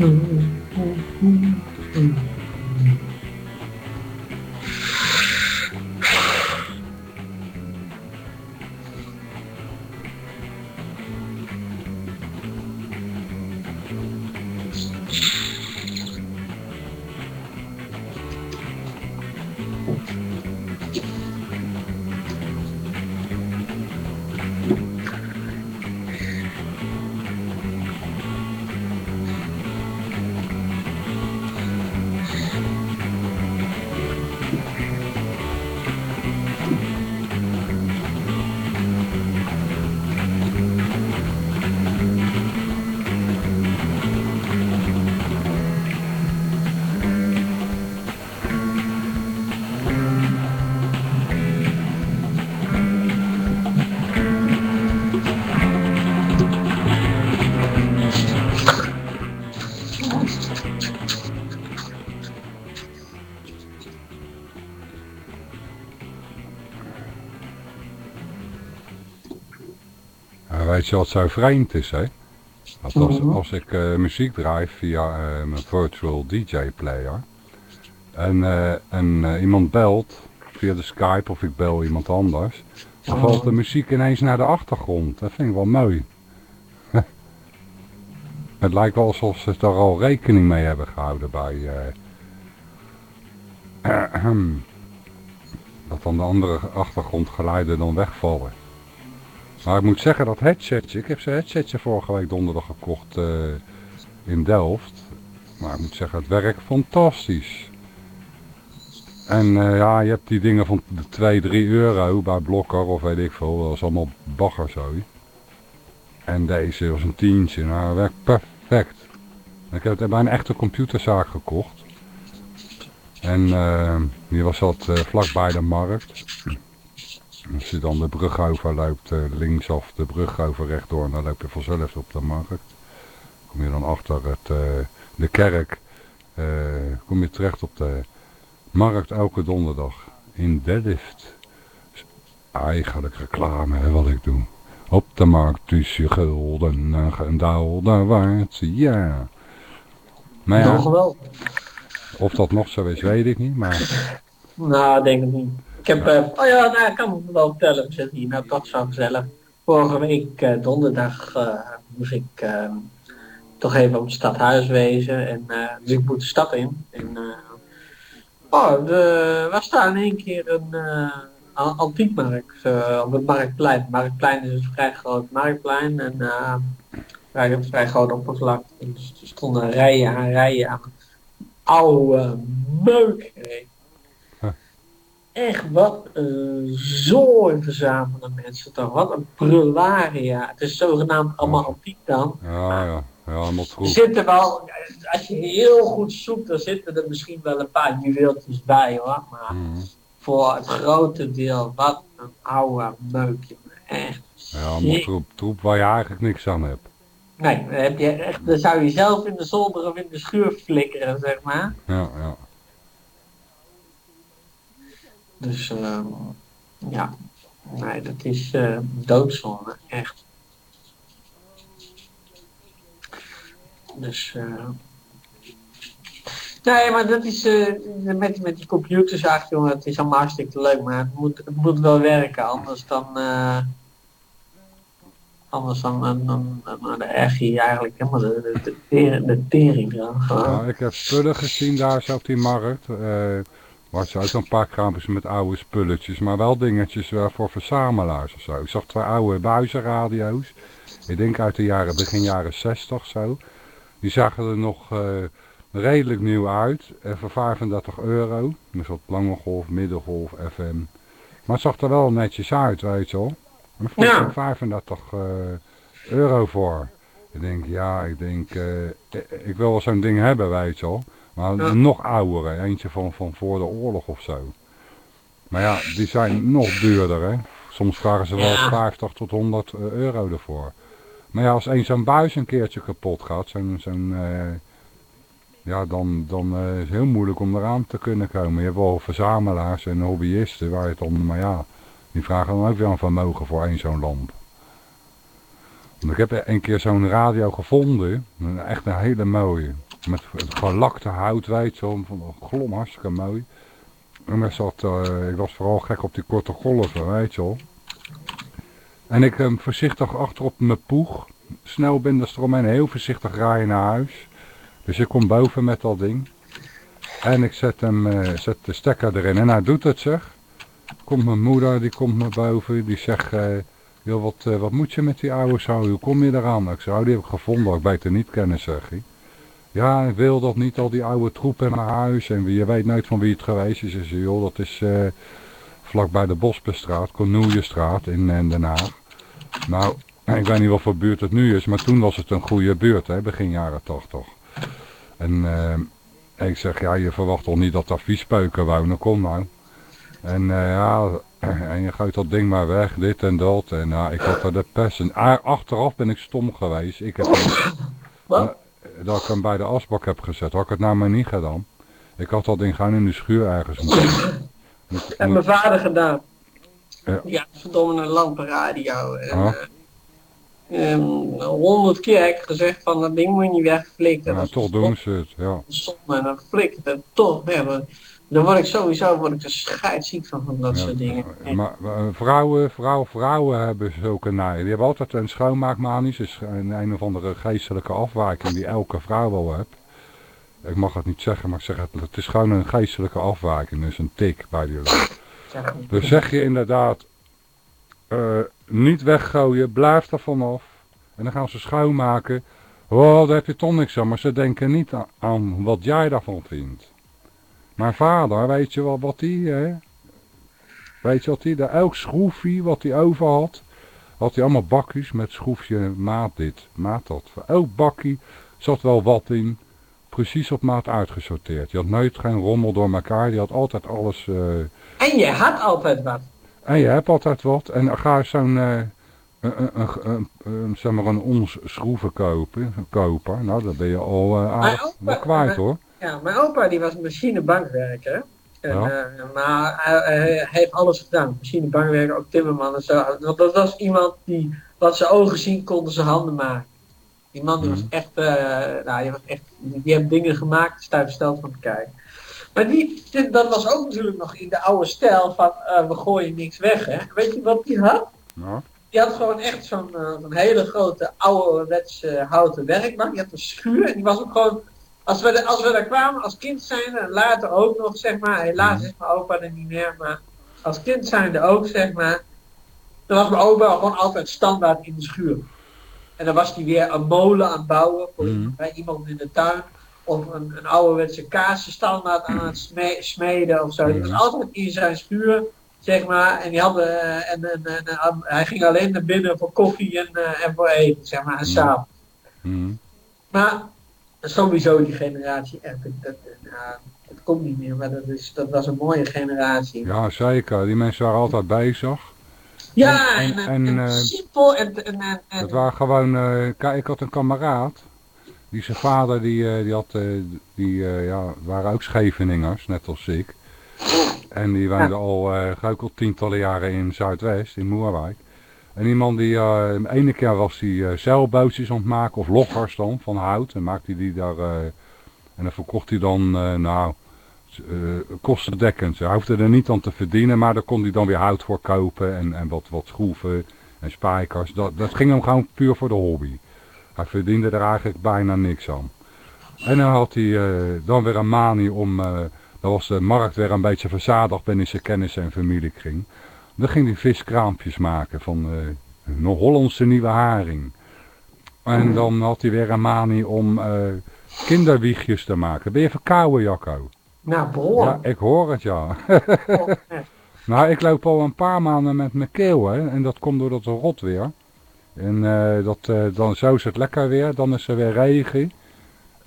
Mm-hmm. mm-hmm. mm-hmm. Je wat zo vreemd is, hè? Dat als, Mhm. als ik eh, muziek draai via eh, mijn virtual DJ player en, eh, en iemand belt via de Skype of ik bel iemand anders, dan Oh. valt de muziek ineens naar de achtergrond. Dat vind ik wel mooi. Het lijkt wel alsof ze er al rekening mee hebben gehouden bij... dat dan de andere achtergrondgeluiden dan wegvallen. Maar ik moet zeggen dat headsetje, ik heb zo'n headsetje vorige week donderdag gekocht eh, in Delft. Maar ik moet zeggen, het werkt fantastisch. En eh, ja, je hebt die dingen van de 2, 3 euro bij Blokker of weet ik veel, dat is allemaal baggerzooi. En deze was een tientje, nou het werkt perfect. Ik heb het bij een echte computerzaak gekocht. En eh, die was dat vlakbij de markt. Als je dan de brug overloopt, eh, linksaf de brug over rechtdoor, en dan loop je vanzelf op de markt. Kom je dan achter het, eh, de kerk, eh, kom je terecht op de markt elke donderdag in Delft. Eigenlijk reclame hè, wat ik doe. Op de markt is je gulden en gedaalde waard, ja. Maar Nog ja, wel. of dat nog zo is, weet ik niet, maar Nou, ik denk het niet. Ik heb, eh, oh ja, nou, ik kan het wel vertellen. We zitten hier nou toch zo gezellig. Vorige week eh, donderdag eh, moest ik eh, toch even op het stadhuis wezen. En dus ik moet de stad in. En, oh, de, we staan in één keer een antiekmarkt op het Marktplein. Marktplein is een vrij groot marktplein. En wij hebben vrij groot oppervlakte. En Dus er stonden rijen aan rijen aan oude meuk. Echt, wat een zooi verzamelen mensen toch. Wat een prularia. Het is zogenaamd allemaal antiek dan. ja, ja, ja, Er troep. zitten wel, als je heel goed zoekt, dan zitten er misschien wel een paar juweeltjes bij hoor. Maar Mhm. voor het grote deel, wat een oude meukje. Echt. Ja, allemaal troep, troep waar je eigenlijk niks aan hebt. Nee, dan, heb je echt, dan zou je zelf in de zolder of in de schuur flikkeren, zeg maar. Ja, ja. Dus ehm, ja, nee, dat is eh doodzonde, echt. Dus, eh nee, maar dat is eh, met, met die computerzaak, jongen, het is allemaal hartstikke leuk, maar het moet, het moet wel werken, anders dan, eh, anders dan, dan, dan, dan, dan erg je eigenlijk helemaal de, de, de, tering- de. Ja, ik heb spullen gezien daar zo op die markt. Ze ook een paar kraampjes met oude spulletjes. Maar wel dingetjes eh, voor verzamelaars of zo. Ik zag twee oude buizenradio's. Ik denk uit de jaren, begin jaren 60 zo. Die zagen er nog eh, redelijk nieuw uit. En voor 35 euro. Dus wat lange golf, middengolf, FM. Maar het zag er wel netjes uit, weet je wel. En daar vond ik Ja. er 35 eh, euro voor. Ik denk, ja, ik denk, ik wil wel zo'n ding hebben, weet je wel. Maar Ja. een nog oudere, eentje van, van voor de oorlog of zo. Maar ja, die zijn nog duurder, hè. Soms vragen ze wel Ja. 50 tot 100 euro ervoor. Maar ja, als één zo'n buis een keertje kapot gaat, zo'n, zo'n, eh, ja, dan, dan eh, is het heel moeilijk om eraan te kunnen komen. Je hebt wel verzamelaars en hobbyisten, waar je het dan, maar ja, die vragen dan ook weer een vermogen voor één zo'n lamp. Want ik heb een keer zo'n radio gevonden, een- echt een hele mooie. Met het gelakte hout, weet je wel, van glom, hartstikke mooi. En daar zat, eh, ik was vooral gek op die korte golven, weet je wel. En ik hem voorzichtig achter op mijn poeg, snelbinders eromheen, heel voorzichtig rijden naar huis. Dus ik kom boven met dat ding. En ik zet, hem, eh, zet de stekker erin en hij doet het zeg. Komt mijn moeder, die komt naar boven, die zegt... eh, joh, wat, wat moet je met die oude zo? Hoe kom je eraan? Ik zei, oh, die heb ik gevonden, ik beter niet kennen, zeg hij. Ja, ik wil dat niet, al die oude troep in mijn huis. En je weet nooit van wie het geweest is. Dat is eh vlakbij de Bosbestraat, Cornoeljestraat in, in Den Haag. Nou, ik weet niet wat voor buurt het nu is, maar toen was het een goede buurt, hè, begin jaren 80. En eh, ik zeg, ja, je verwacht toch niet dat daar viespeuken wonen, kom nou. En eh, ja, en je gooit dat ding maar weg, dit en dat. En ja, ik had er de pest. En a- achteraf ben ik stom geweest. Ik heb Wat? Dat ik hem bij de asbak heb gezet. Had ik het nou maar niet gedaan. Ik had dat ding gewoon in de schuur ergens moeten. Moet- heeft mijn vader gedaan. Ja. Had verdomme een lampenradio. En, Ja. eh, ehm, honderd keer heb ik gezegd van dat ding moet je niet wegflikken. Ja, Dat toch doen ze het, ja. zonde en dan flikkert het toch weg. Dan- word ik sowieso word ik er scheidsziek van, van dat Ja, soort dingen. Maar eh, vrouwen, vrouwen, vrouwen hebben zulke naaien. Die hebben altijd een schoonmaakmanisch. is een, een of andere geestelijke afwijking die elke vrouw wel heeft. Ik mag het niet zeggen, maar ik zeg het, het is gewoon een geestelijke afwijking. Dus een tik bij die Dus zeg je inderdaad, eh, niet weggooien, blijf er vanaf. En dan gaan ze schoonmaken. Oh, daar heb je toch niks aan. Maar ze denken niet aan wat jij daarvan vindt. Mijn vader, weet je wel wat hij, hè? Weet je wat hij, elk schroefje wat hij over had, had hij allemaal bakjes met schroefje maat dit, maat dat. Voor elk bakje zat wel wat in, precies op maat uitgesorteerd. Je had nooit geen rommel door elkaar, die had altijd alles... eh, En je had altijd wat. en je hebt altijd wat. En ga zo'n, eh, een, een, een, een, een- zeg maar een ons schroeven kopen, koper. Nou, dan ben je al eh aardig wel kwijt hoor. Ja, mijn opa die was machinebankwerker. En, Ja. eh, maar hij, hij heeft alles gedaan. Machinebankwerker, ook timmerman en zo. Want dat was iemand die, wat zijn ogen zien, konden zijn handen maken. Die man die was Mhm. echt, eh, nou, die was echt, die, die heeft dingen gemaakt, versteld van te kijken. Maar die, dit- dat was ook natuurlijk nog in de oude stijl van, eh, we gooien niks weg, hè. Weet je wat die had? Ja. Die had gewoon echt zo'n eh, zo'n hele grote ouderwetse houten werkbank. Die had een schuur en die was ook gewoon... Als we, de- als we daar kwamen als kind zijn en later ook nog, zeg maar... Helaas is mijn opa er niet meer, maar als kind zijnde ook, zeg maar... Dan was mijn opa gewoon altijd standaard in de schuur. En dan was hij weer een molen aan het bouwen voor Mhm. bij iemand in de tuin. Of een, een ouderwetse kaasje standaard aan het sme- smeden of zo. Die was Mhm. altijd in zijn schuur, zeg maar. En, die hadden, eh, en, en, hij ging alleen naar binnen voor koffie en, eh, en voor eten, zeg maar. En Mhm. s'avonds. Mhm. Maar sowieso die generatie, echt, dat, dat, nou, dat komt niet meer. Maar dat, is, dat was een mooie generatie. ja, zeker. Die mensen waren altijd bezig. Ja, En- en, en- en, en, eh, simpel en, en, Het waren gewoon, eh, kijk, ik had een kameraad. Die zijn vader, die, eh, die had, eh, die eh, ja, waren ook Scheveningers, net als ik. En die woonde al, eh ook al tientallen jaren in Zuidwest, in Moerwijk. En die man die, eh, de ene keer was hij eh, zeilbootjes aan het maken, of loggers dan, van hout. En maakte die daar, eh, en dan verkocht hij dan, nou, kostendekkend. Hij hoefde er niet aan te verdienen, maar daar kon hij dan weer hout voor kopen en, en wat, wat schroeven en spijkers. Dat, dat ging hem gewoon puur voor de hobby. Hij verdiende er eigenlijk bijna niks aan. En dan had hij dan weer een manie om, eh, dan was de markt weer een beetje verzadigd binnen zijn kennis en familiekring. Dan ging hij viskraampjes maken van eh, een Hollandse nieuwe haring. En dan had hij weer een manie om eh, kinderwiegjes te maken. Ben je verkouden, Jacco? nou, Ja, behoorlijk. ik hoor het, ja. Nou, ik loop al een paar maanden met mijn keel, hè. En dat komt door dat rot weer. En eh, dat, eh, dan zo is het lekker weer, dan is er weer regen.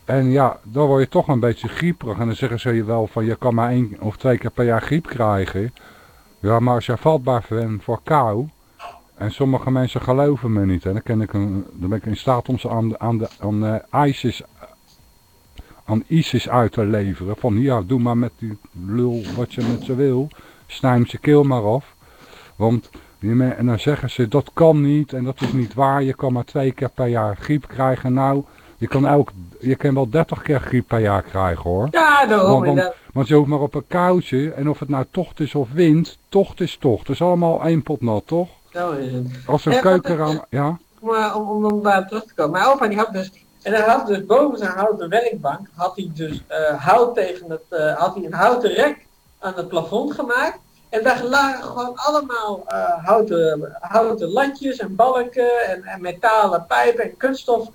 En ja, dan word je toch een beetje grieperig. En dan zeggen ze je wel van, je kan maar één of twee keer per jaar griep krijgen. Ja, maar als je vatbaar bent voor kou... En sommige mensen geloven me niet. En dan, kan ik dan ben ik in staat om ze aan, aan, de, aan ISIS, aan ISIS uit te leveren. Van ja, doe maar met die lul wat je met ze wil. Snij hem zijn keel maar af. Want en dan zeggen ze dat kan niet en dat is niet waar. Je kan maar twee keer per jaar griep krijgen. Nou, je kan, elk, je kan wel 30 keer griep per jaar krijgen hoor. Ja, daarom. Want- want-. Want je hoeft maar op een koudje en of het nou tocht is of wind, tocht is tocht. Het is allemaal één pot nat, toch? Zo is het. Als een Ja, keuken maar- aan, ja, Maar om, om, om daar terug te komen. Mijn opa die had dus, en hij had dus boven zijn houten werkbank, had hij dus eh, hout tegen het, eh, had hij een houten rek aan het plafond gemaakt. En daar lagen gewoon allemaal eh, houten, houten latjes en balken en, en metalen pijpen en kunststof,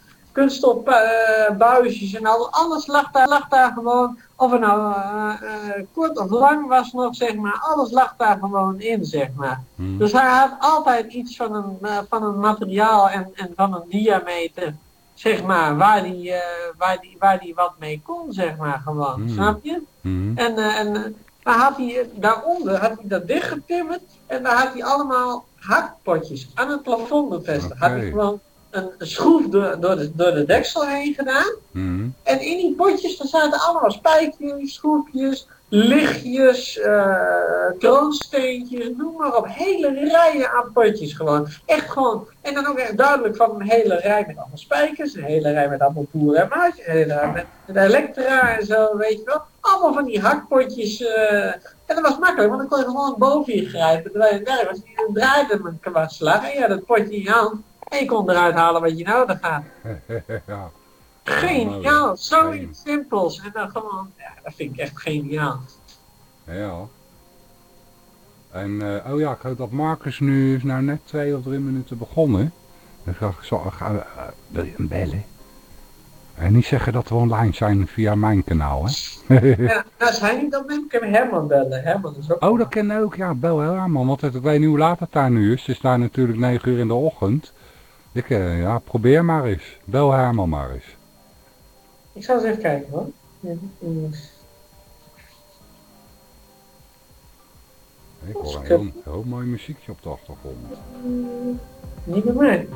kunststof eh, buisjes en al, alles lag daar, lag daar gewoon, of het nou eh, eh, kort of lang was nog, zeg maar, alles lag daar gewoon in, zeg maar. hm, Dus hij had altijd iets van een, eh, van een materiaal en, en van een diameter, zeg maar, waar die, waar, die, waar die wat mee kon, zeg maar, gewoon. Hmm. Snap je? hm, En, eh, en maar had hij, daaronder had hij dat dichtgetimmerd en daar had hij allemaal hakpotjes aan het plafond bevestigd. Had hij gewoon een schroef door, door, de, door de deksel heen gedaan. Mhm. En in die potjes, daar zaten allemaal spijkjes, schroefjes, lichtjes, eh kroonsteentjes, noem maar op. Hele rijen aan potjes gewoon. Echt gewoon. En dan ook echt duidelijk van een hele rij met allemaal spijkers, een hele rij met allemaal poeren en maatjes, een hele rij met, met elektra en zo, weet je wel. Allemaal van die hakpotjes. eh, en dat was makkelijk, want dan kon je gewoon boven je grijpen terwijl je werk was. Je draaide met een kwartslag en je had het potje in je hand. En je kon eruit halen wat je nodig had. ja. Geniaal, zoiets simpels. En dan gewoon, ja, dat vind ik echt geniaal. Ja. En, eh, oh ja, ik hoop dat Marcus nu is nou net twee of drie minuten begonnen. Dan ga ik zo, ga, eh, wil je hem bellen? En niet zeggen dat we online zijn via mijn kanaal, hè? Ja, als hij niet op neemt, kan je Herman bellen. Herman is ook... Oh, dat ik ook. Ja, bel Herman. Want ik weet niet hoe laat het daar nu is. Het is daar natuurlijk 9 uur in de ochtend. Ik, eh, ja, probeer maar eens. Bel Herman maar eens. Ik zal eens even kijken hoor. Ik hoor een heel, heel mooi muziekje op de achtergrond. Niet bij mij.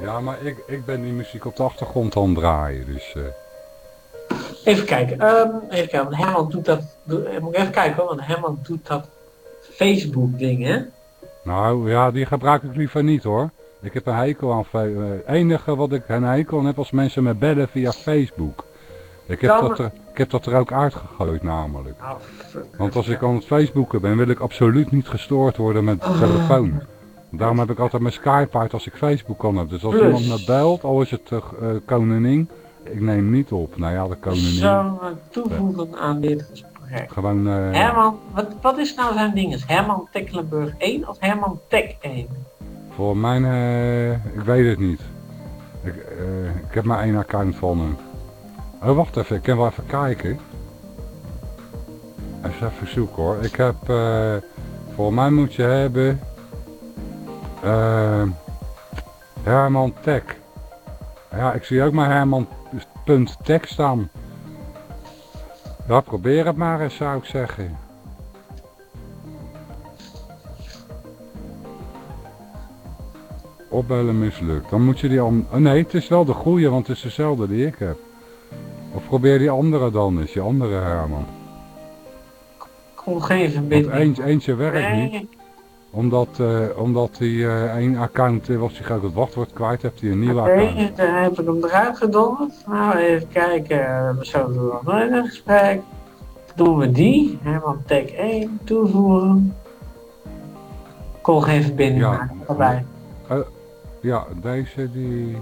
Ja, maar ik, ik ben die muziek op de achtergrond aan het draaien. Dus eh, Even kijken. ehm, even kijken, want Herman doet dat... Doe, eh, moet ik even kijken hoor, want Herman doet dat Facebook ding hè. Nou ja, die gebruik ik liever niet hoor. Ik heb een hekel aan eh, Het enige wat ik een hekel aan heb als mensen me bellen via Facebook. Ik heb, dat er, ik heb dat er ook uitgegooid namelijk. Nou, Want als ik aan het Facebooken ben, wil ik absoluut niet gestoord worden met de telefoon. Daarom heb ik altijd mijn Skype uit als ik Facebook kan heb. Dus als Plus. iemand me belt, al is het uh, koningin, ik neem niet op. Nou ja, de koningin. Zou we toevoegen aan dit gesprek. Gewoon, eh, Herman, wat, wat is nou zijn ding? Is Herman Tecklenburg 1 of Herman Tech 1? voor mijn, eh, ik weet het niet. Ik, eh, ik heb maar één account van hem. Oh, wacht even, ik kan wel even kijken. Eens even zoeken hoor. Ik heb, voor mij moet je hebben, Herman Tech. Ja, ik zie ook maar Herman.tech staan. Ja, probeer het maar eens zou ik zeggen. Opbellen mislukt. Dan moet je die an... Oh nee, het is wel de goede, want het is dezelfde die ik heb. Of probeer die andere dan eens, die andere Herman. Kon geen Want verbinding. eentje, eentje werkt niet. Omdat, eh, omdat hij eh, één account, eh, was hij ook het wachtwoord kwijt, heeft hij een nieuw Oké, account. dan heb ik hem eruit gedonderd. Nou, even kijken. We doen we nog een gesprek. Doen we die. Herman Tech 1 toevoegen. Kon geen verbinding Ja. maken. Ja, deze die...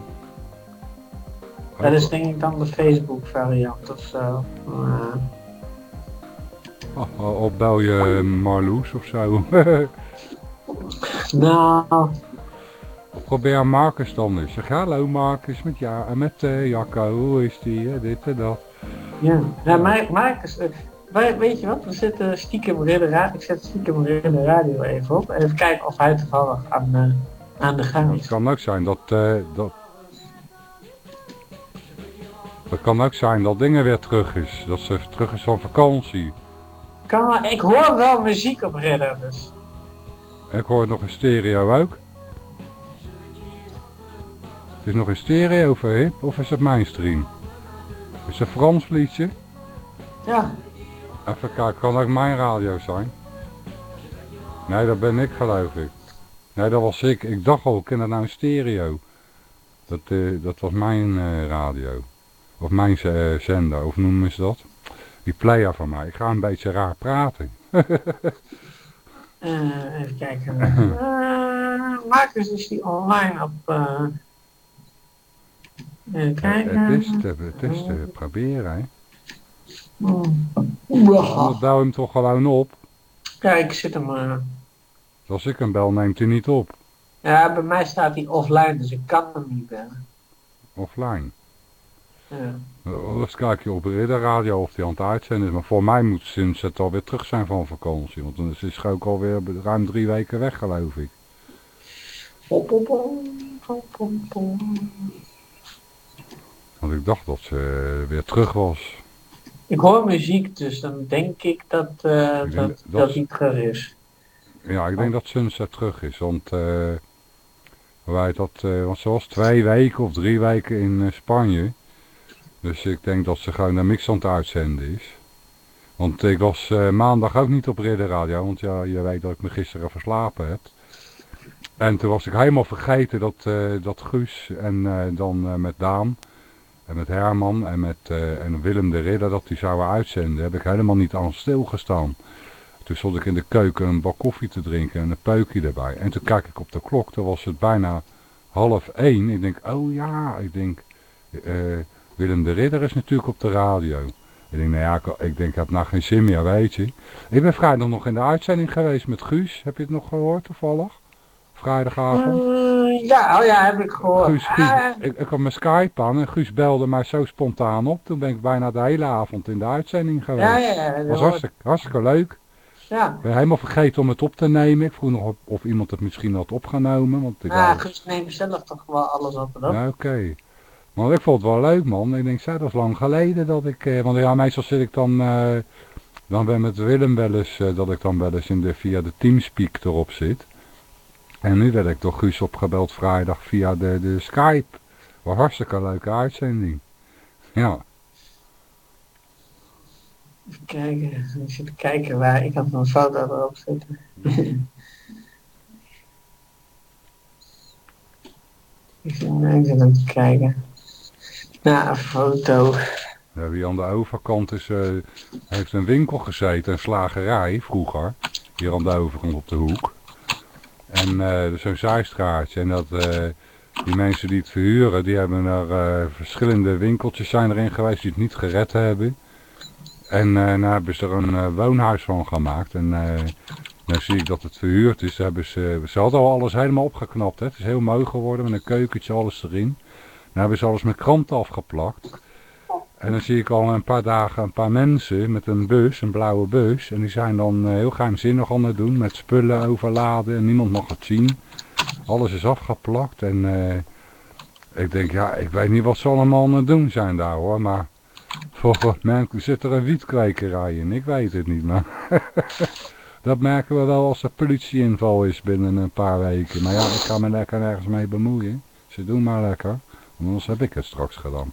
Dat is denk ik dan de Facebook variant of zo. Oh, of bel je Marloes of zo. nou, probeer Marcus dan eens. Zeg hallo Marcus met, ja, met eh, Jacco, hoe is die, hè, dit en dat. ja. ja maar, Marcus, eh, wij- weet je wat? We zetten stiekem Ridder Radio. Ik zet stiekem Ridder Radio even op. En even kijken of hij toevallig aan, eh, aan de gang Het is. kan ook zijn dat, eh, dat... Het kan ook zijn dat dingen weer terug is. Dat ze terug is van vakantie. Kan, ik hoor wel muziek op Ridder, dus. En ik hoor nog een stereo ook. Het is nog een stereo voor hip of is het mijn stream? Is het een Frans liedje? Ja, Even kijken, kan ook mijn radio zijn? Nee, dat ben ik geloof ik. Nee, dat was ik. Ik dacht al, ik ken dat nou een stereo. Dat, eh, dat was mijn eh, radio. Of mijn eh, zender, of noemen ze dat? Die player van mij. Ik ga een beetje raar praten. eh, even kijken. Eh Marcus is die online op. eh even kijken. het is te, proberen, hè. Anders bel hem toch gewoon op. Kijk, ik zit hem. Als ik hem bel, neemt hij niet op. ja, bij mij staat hij offline, dus ik kan hem niet bellen. Offline. Ja. Anders kijk je op de radio of die aan het uitzenden is. Maar voor mij moet sinds het alweer terug zijn van vakantie. Want dan is ook alweer ruim drie weken weg geloof ik. Want ik dacht dat ze weer terug was. Ik hoor muziek, dus dan denk ik dat, eh, Ik denk dat, dat- dat hij terug is. Ja, ik denk dat Sunset terug is. Want eh, hoe heet dat, eh, want ze was twee weken of drie weken in eh, Spanje. Dus ik denk dat ze gewoon naar mix aan het uitzenden is. Want ik was eh, maandag ook niet op Ridder Radio, want ja, je weet dat ik me gisteren verslapen heb. En toen was ik helemaal vergeten dat, eh, dat Guus en eh, dan met Daan en met Herman en met en Willem de Ridder dat die zouden uitzenden. Heb ik helemaal niet aan stilgestaan. Toen stond ik in de keuken een bak koffie te drinken en een peukje erbij. En toen kijk ik op de klok, toen was het bijna half één. Ik denk, oh ja, ik denk, Willem de Ridder is natuurlijk op de radio. Ik denk, nou ja, ik, denk, ik heb nou geen zin meer, weet je. Ik ben vrijdag nog in de uitzending geweest met Guus. Heb je het nog gehoord toevallig? Vrijdagavond. Mm, ja, oh ja, heb ik gehoord. Guus, Guus, Ah, ik, ik had mijn Skype aan en Guus belde mij zo spontaan op. Toen ben ik bijna de hele avond in de uitzending geweest. ja, ja, ja. Dat was hartstikke, hartstikke leuk. Ja, Ik ben helemaal vergeten om het op te nemen. Ik vroeg nog of, of iemand het misschien had opgenomen. Want ik ja Guus neemt zelf toch wel alles op en op. Ja, oké. Maar ik vond het wel leuk, man. Ik denk, zo, dat is lang geleden dat ik... eh, want ja, meestal zit ik dan... eh, dan ben met Willem wel eens... eh, dat ik dan wel eens in de, via de Teamspeak erop zit. En nu werd ik door Guus opgebeld vrijdag via de, de Skype. Wat hartstikke leuke uitzending. Ja. Even kijken, ik zit kijken waar ik had een foto erop zitten. ik zit aan te kijken. Naar een foto. Aan de overkant is, eh, heeft een winkel gezeten, een slagerij vroeger. Hier aan de overkant op de hoek. En eh er is zo'n zijstraatje. En dat, eh, die mensen die het verhuren, die hebben er verschillende winkeltjes zijn erin geweest die het niet gered hebben. En nou hebben ze er een woonhuis van gemaakt. En nou zie ik dat het verhuurd is. Hebben ze, ze hadden al alles helemaal opgeknapt. Hè. Het is heel mooi geworden met een keukentje, alles erin. Hebben ze alles met kranten afgeplakt. En dan zie ik al een paar dagen een paar mensen met een bus, een blauwe bus. En die zijn dan eh, heel geheimzinnig aan het doen met spullen overladen en niemand mag het zien. Alles is afgeplakt en eh, ik denk, ja, ik weet niet wat ze allemaal aan het doen zijn daar hoor. Maar volgens mij zit er een wietkwekerij in, ik weet het niet. Maar dat merken we wel als er politieinval is binnen een paar weken. Maar ja, ik ga me lekker nergens mee bemoeien. Ze doen maar lekker, anders heb ik het straks gedaan.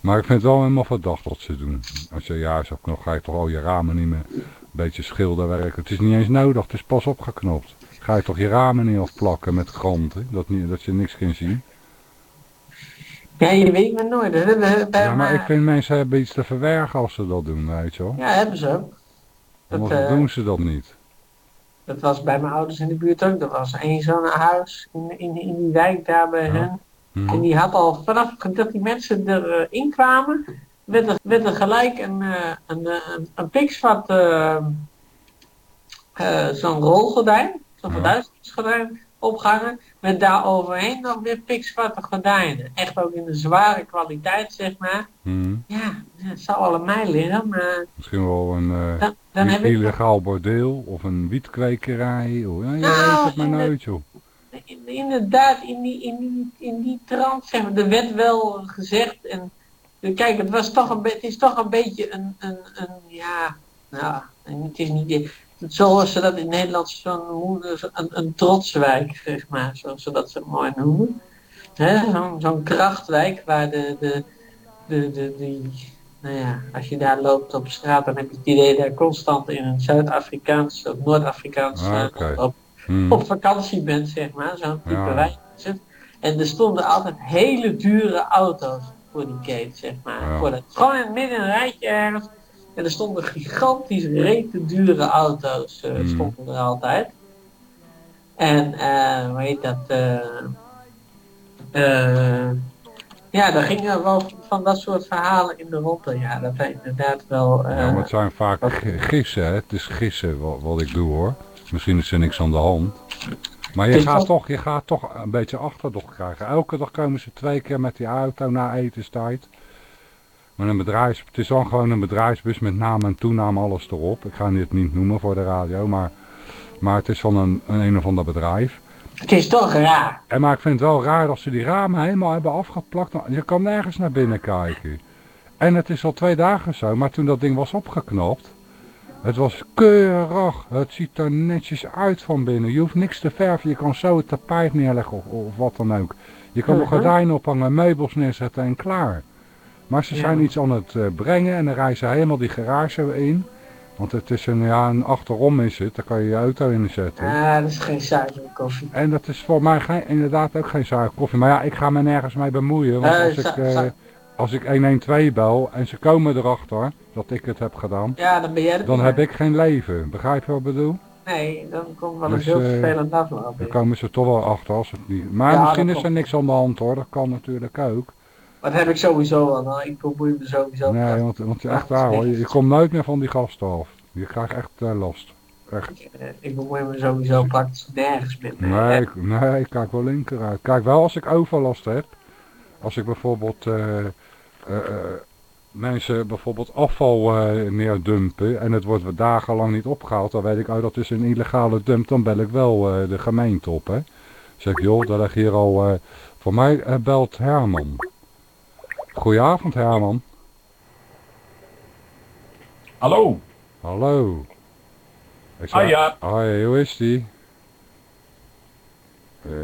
Maar ik vind het wel helemaal verdacht wat ze doen. Als je juist hebt, dan ga je toch al je ramen niet meer een beetje schilderwerk. Het is niet eens nodig, het is pas opgeknopt. Ga je toch je ramen niet afplakken met kranten, dat, niet, dat je niks kan zien. Ja, je weet maar nooit. hè. Dat bij Ja, maar ik vind mensen hebben iets te verbergen als ze dat doen, weet je wel. Ja, hebben ze ook. Dat, eh, doen ze dat niet. dat was bij mijn ouders in de buurt ook. Er was één zo'n huis in, in, in die wijk daar bij Ja. hen. Hm. En die had al vanaf dat die mensen erin kwamen, werd er, werd er gelijk een, eh, een, eh, een, een pikzwart eh, eh, zo'n rolgordijn, zo'n Ja. verduisteringsgordijn opgehangen, met daar overheen nog weer pikzwarte gordijnen. Echt ook in de zware kwaliteit, zeg maar. Hm. Ja, het zou aan mij liggen, maar Misschien wel een eh, dan, dan heb ik illegaal bordeel of een wietkwekerij. Of, ja, je Nou, weet het maar nooit joh. In- Inderdaad, in die, in die, in die trant, zeg maar, er werd wel gezegd en kijk, het, was toch een het is toch een beetje een, een, een ja, nou, het is niet, zoals ze dat in Nederland zo noemen, een, een trotswijk, zeg maar, zoals ze dat zo mooi noemen. Hè, Zo'n zo'n krachtwijk waar de, de, de, de, die, nou ja, als je daar loopt op straat, dan heb je het idee dat je constant in een Zuid-Afrikaans of Noord-Afrikaans Ah, op Hm. op vakantie bent, zeg maar. Zo'n type Ja. wijk is het. En er stonden altijd hele dure auto's voor die gate, zeg maar. Ja. Voor dat, gewoon in het midden een rijtje ergens. En er stonden gigantisch rete dure auto's, eh, Mhm. stonden er altijd. En, eh hoe heet dat? eh eh, ja, daar gingen wel van dat soort verhalen in de ronde. Ja, dat zijn inderdaad wel... Ja, maar het zijn vaak gissen, hè. Het is gissen wat, wat ik doe hoor. Misschien is er niks aan de hand. Maar je gaat, toch- je gaat toch een beetje achterdocht krijgen. Elke dag komen ze twee keer met die auto na etenstijd. Maar een bedrijfs, het is dan gewoon een bedrijfsbus met naam en toenaam alles erop. Ik ga het niet noemen voor de radio, maar, maar het is van een, een een of ander bedrijf. het is toch raar. En maar ik vind het wel raar dat ze die ramen helemaal hebben afgeplakt. Je kan nergens naar binnen kijken. En het is al twee dagen zo, maar toen dat ding was opgeknapt, Het was keurig. Het ziet er netjes uit van binnen. Je hoeft niks te verven. Je kan zo het tapijt neerleggen of, of wat dan ook. Je kan nog Mhm. gordijnen ophangen, meubels neerzetten en klaar. Maar ze Ja. zijn iets aan het eh, brengen en dan rijden ze helemaal die garage in. Want het is een, ja, een achterom is het. Daar kan je je auto in zetten. Ah, dat is geen zuivere koffie. En dat is voor mij geen, inderdaad ook geen zuiver koffie. Maar ja, ik ga me nergens mee bemoeien. Want Eh, als, ik, eh, als ik 112 bel en ze komen erachter dat ik het heb gedaan. Ja, dan ben jij Dan heb meer. ik geen leven. Begrijp je wat ik bedoel? Nee, dan komt wel een Dus, heel eh, vervelend afloop. Dan komen ze toch wel achter als het niet... Maar Ja, misschien is er niks aan de hand hoor. Dat kan natuurlijk ook. Maar dat heb ik sowieso al. Nou, ik bemoei me sowieso. Nee, want, want Ja, echt waar hoor. Je, je komt nooit meer van die gasten af. Je krijgt echt eh, last. Echt. Ik, eh, ik bemoei me sowieso praktisch nergens met. Nee, ik, nee, ik kijk wel linker uit. Kijk wel als ik overlast heb. Als ik bijvoorbeeld mensen bijvoorbeeld afval eh, neerdumpen en het wordt dagenlang niet opgehaald, dan weet ik, oh dat is een illegale dump, dan bel ik wel eh, de gemeente op. Hè. Zeg ik, joh, daar ligt hier al, eh, voor mij belt Herman. Goedenavond Herman. Hallo. Hallo. Ik Ah ja, Hoi, hoe is die?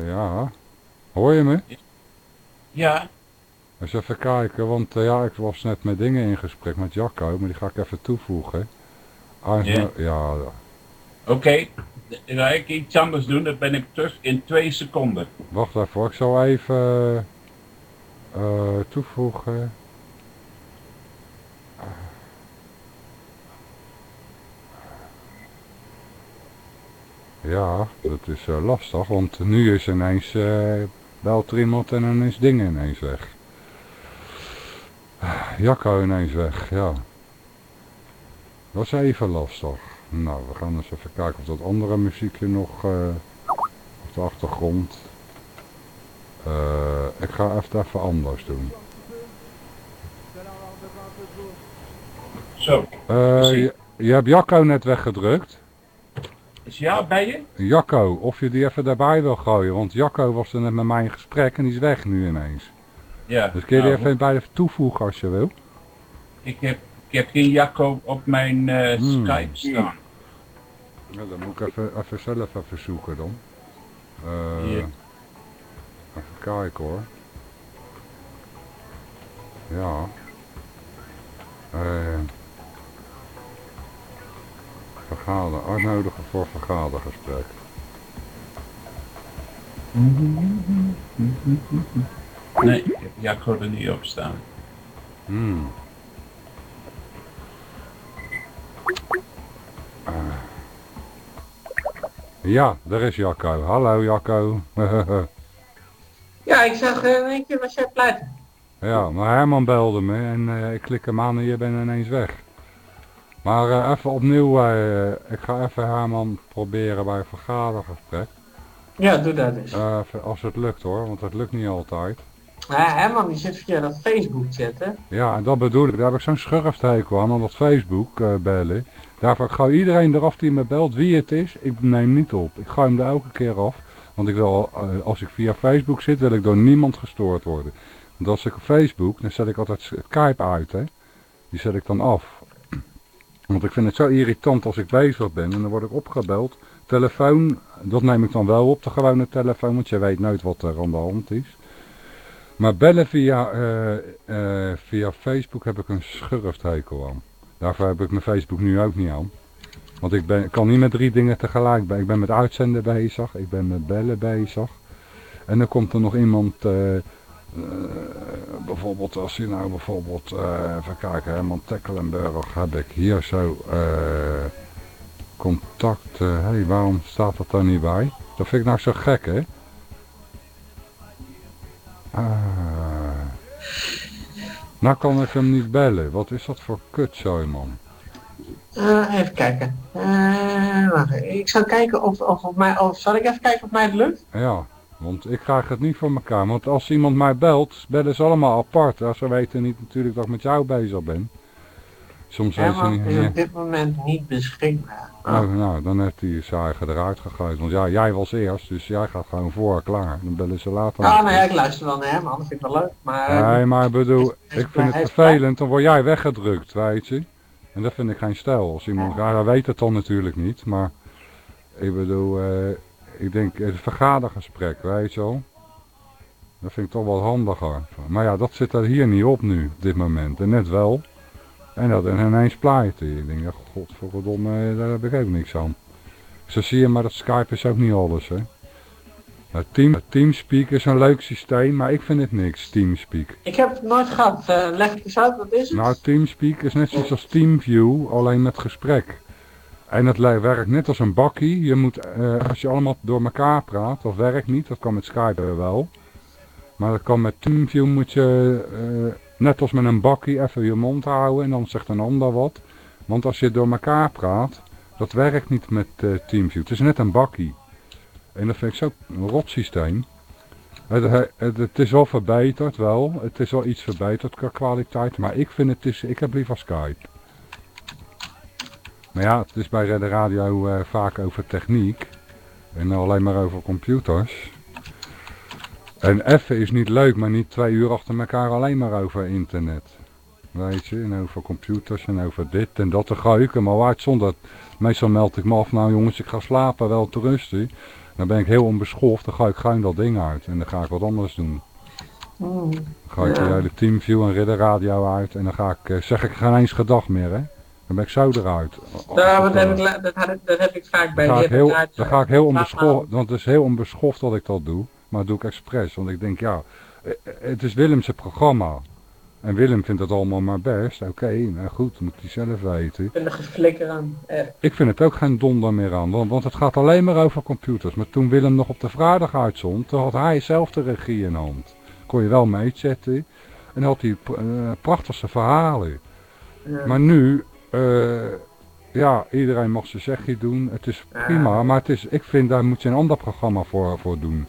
Ja. Hoor je me? ja. Eens even kijken, want eh, ja, ik was net met dingen in gesprek met Jacco, maar die ga ik even toevoegen. Ah, Ja. ja. ja, Oké. Dan ga ik iets anders doen, dan ben ik terug in twee seconden. wacht even ik zal even eh, toevoegen. Ja, dat is eh, lastig, want nu is ineens, eh belt er iemand en dan is dingen ineens weg. Jacco ineens weg, ja. Dat is even lastig. Nou, we gaan eens even kijken of dat andere muziekje nog eh, op de achtergrond. Eh, ik ga even, even anders doen. Zo. Zie. je, je hebt Jacco net weggedrukt. Is ja bij je? Jacco, of je die even daarbij wil gooien, want Jacco was er net met mij in gesprek en die is weg nu ineens. Ja. Dus kun je die nou, even bij toevoegen als je wil. Ik heb, ik heb geen Jacco op mijn eh, Hmm. Skype staan. Ja, dan moet ik even, even zelf even zoeken dan. Ja. Even kijken hoor. Ja. Eh vergader, uitnodigen voor vergadergesprek. Nee, ik heb Jacco er niet op staan. Hmm. Eh. Ja, daar is Jacco. Hallo Jacco. Ja, ik zag eh, in één keer was jij pleit. ja, maar Herman belde me en eh, ik klik hem aan en je bent ineens weg. Maar eh, even opnieuw, eh, ik ga even Herman proberen bij een vergadergesprek. Ja, doe dat dus. Eh, even als het lukt hoor, want het lukt niet altijd. Ja, Herman die zit via dat Facebook chatten. Ja, en dat bedoel ik. Daar heb ik zo'n schurfthekel aan, aan dat Facebook eh, bellen. Daarvoor ik gooi iedereen eraf die me belt, wie het is, ik neem niet op. Ik gooi hem er elke keer af. Want ik wil, eh, als ik via Facebook zit, wil ik door niemand gestoord worden. Want als ik op Facebook, dan zet ik altijd Skype uit, hè. Die zet ik dan af. Want ik vind het zo irritant als ik bezig ben en dan word ik opgebeld. Telefoon, dat neem ik dan wel op, de gewone telefoon, want je weet nooit wat er aan de hand is. Maar bellen via, eh, eh, via Facebook heb ik een schurfthekel aan. Daarvoor heb ik mijn Facebook nu ook niet aan. Want ik, ben, kan niet met drie dingen tegelijk. Ik ben met uitzenden bezig, ik ben met bellen bezig. En dan komt er nog iemand, eh, bijvoorbeeld als je nou bijvoorbeeld, even kijken, Herman Tecklenburg heb ik hier zo contact. Hé, waarom staat dat daar niet bij? Dat vind ik nou zo gek, hè? Ah. Nou kan ik hem niet bellen. Wat is dat voor kutzooi, man? Eh, even kijken. Eh, wacht, ik zou kijken of, of, op mij, of zal ik even kijken of mij het lukt? Ja, want ik krijg het niet voor elkaar. Want als iemand mij belt, bellen ze allemaal apart. Ja, ze weten niet natuurlijk dat ik met jou bezig ben. Soms ze Herman niet... ja. op dit moment niet beschikbaar. Nou, nou, dan heeft hij zijn eigen eruit gegooid. Want ja, jij was eerst, dus jij gaat gewoon voor, klaar. Dan bellen ze later. Ah, nou ja, ik luister wel naar Herman, dat vind ik wel leuk. Maar eh, Nee, maar ik bedoel, hij is ik vind het hij vervelend, dan word jij weggedrukt, weet je. En En dat vind ik geen stijl. Als iemand, ja, hij weet het dan natuurlijk niet, maar ik bedoel, eh, ik denk het vergadergesprek, weet je wel. Dat vind ik toch wel handiger. Maar ja, dat zit er hier niet op nu, op dit moment. En net wel. En dat en ineens plaait. Ik denk, ja, godverdomme, daar heb ik ook niks aan. Zo zie je maar dat Skype is ook niet alles, hè. Nou, Team, Teamspeak is een leuk systeem, maar ik vind het niks, Teamspeak. Ik heb het nooit gehad. Eh, leg het eens uit, wat is het? Nou, Teamspeak is net zoiets als Teamview, alleen met gesprek. En het werkt net als een bakkie. Je moet, eh, als je allemaal door elkaar praat, dat werkt niet, dat kan met Skype wel. Maar dat kan met Teamview moet je, eh, net als met een bakkie, even je mond houden en dan zegt een ander wat. Want als je door elkaar praat, dat werkt niet met eh, Teamview. Het is net een bakkie. En dat vind ik zo een rot systeem. Het, het, het is wel verbeterd, wel. Het is wel iets verbeterd qua kwaliteit. Maar ik vind het is, ik heb liever Skype. Maar ja, het is bij de radio eh, vaak over techniek. En alleen maar over computers. En even is niet leuk, maar niet twee uur achter elkaar alleen maar over internet. Weet je, en over computers en over dit en dat. Dan ga ik hem al uit zonder... Meestal meld ik me af, nou jongens, ik ga slapen, wel te rusten. Dan ben ik heel onbeschoft, dan ga ik gewoon dat ding uit. En dan ga ik wat anders doen. Hmm. Dan ga ik Ja. de hele Teamview en Ridderradio uit. En dan ga ik, eh, zeg ik geen eens gedag meer, hè. Dan ben ik zo eruit. Ja, dat heb ik, dat, heb ik vaak bij Dan ga ik Ridder heel, Radio. dan ga ik heel onbeschoft, want het is heel onbeschoft dat ik dat doe. Maar dat doe ik expres, want ik denk, ja, eh, eh, het is Willem's programma. En Willem vindt het allemaal maar best. Oké, nou goed, moet hij zelf weten. Ik vind er geflikker aan. Echt. Ik vind het ook geen donder meer aan, want, want het gaat alleen maar over computers. Maar toen Willem nog op de vrijdag uitzond, toen had hij zelf de regie in hand. Kon je wel meezetten. En had hij pr- eh, prachtigste verhalen. Ja. Maar nu, eh, ja, iedereen mag zijn zegje doen. Het is prima, maar het is, ik vind daar moet je een ander programma voor, voor doen.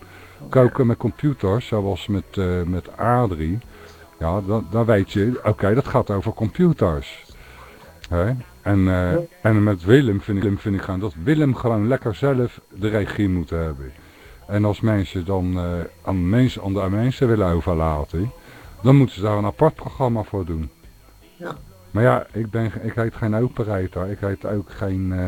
Koken met computers, zoals met, eh, met Adrie. Ja, dan, dan weet je, oké, dat gaat over computers. Hè? En, eh, en met Willem vind, ik, vind ik gewoon dat Willem gewoon lekker zelf de regie moet hebben. En als mensen dan eh, aan, mensen, aan de mensen willen overlaten, dan moeten ze daar een apart programma voor doen. Ja. Maar ja, ik, ben, ik heet geen operator, ik heet ook geen, eh,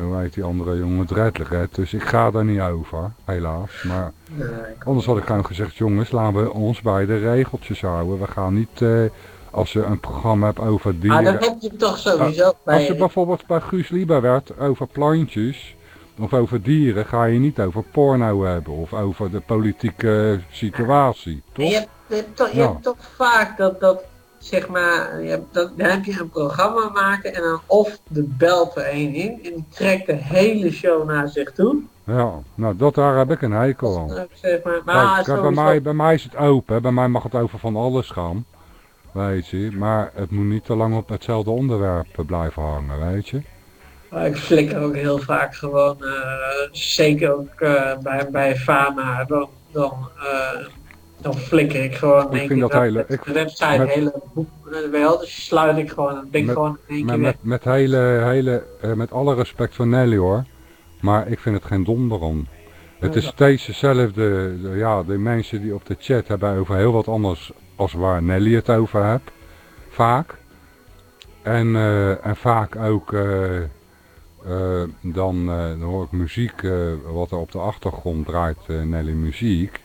hoe heet die andere jongen, Dreadlegret, dus ik ga daar niet over, helaas. Maar Nee, anders had ik gewoon gezegd, jongens, laten we ons bij de regeltjes houden. We gaan niet, eh, als je een programma hebt over Maar dieren... dat heb je toch sowieso Als bij... je bijvoorbeeld bij Guus Lieber werd over plantjes of over dieren, ga je niet over porno hebben of over de politieke situatie, En toch? Je hebt, je hebt toch, je Ja. hebt toch vaak dat, dat zeg maar, je hebt, dan heb je een programma maken en dan of de belt er één in en die trekt de hele show naar zich toe. Ja, nou dat daar heb ik een hekel aan. Je zeg maar, maar kijk, bij, mij, bij mij is het open, bij mij mag het over van alles gaan, weet je. Maar het moet niet te lang op hetzelfde onderwerp eh, blijven hangen, weet je. Ik flikker ook heel vaak gewoon, eh, zeker ook eh, bij, bij Fama, dan, dan, eh, dan flikker ik gewoon in één vind dat hele- met ik- de website, met- hele boek, wel, dus sluit ik gewoon, dan ben ik Met- gewoon in één Maar keer met, met, hele, hele, eh, met alle respect voor Nelly hoor, maar ik vind het geen donder om. Het is steeds dezelfde, de- ja, de mensen die op de chat hebben over heel wat anders als waar Nelly het over hebt, vaak. En, eh, en vaak ook, eh, dan, dan hoor ik muziek, wat er op de achtergrond draait, Nelly muziek.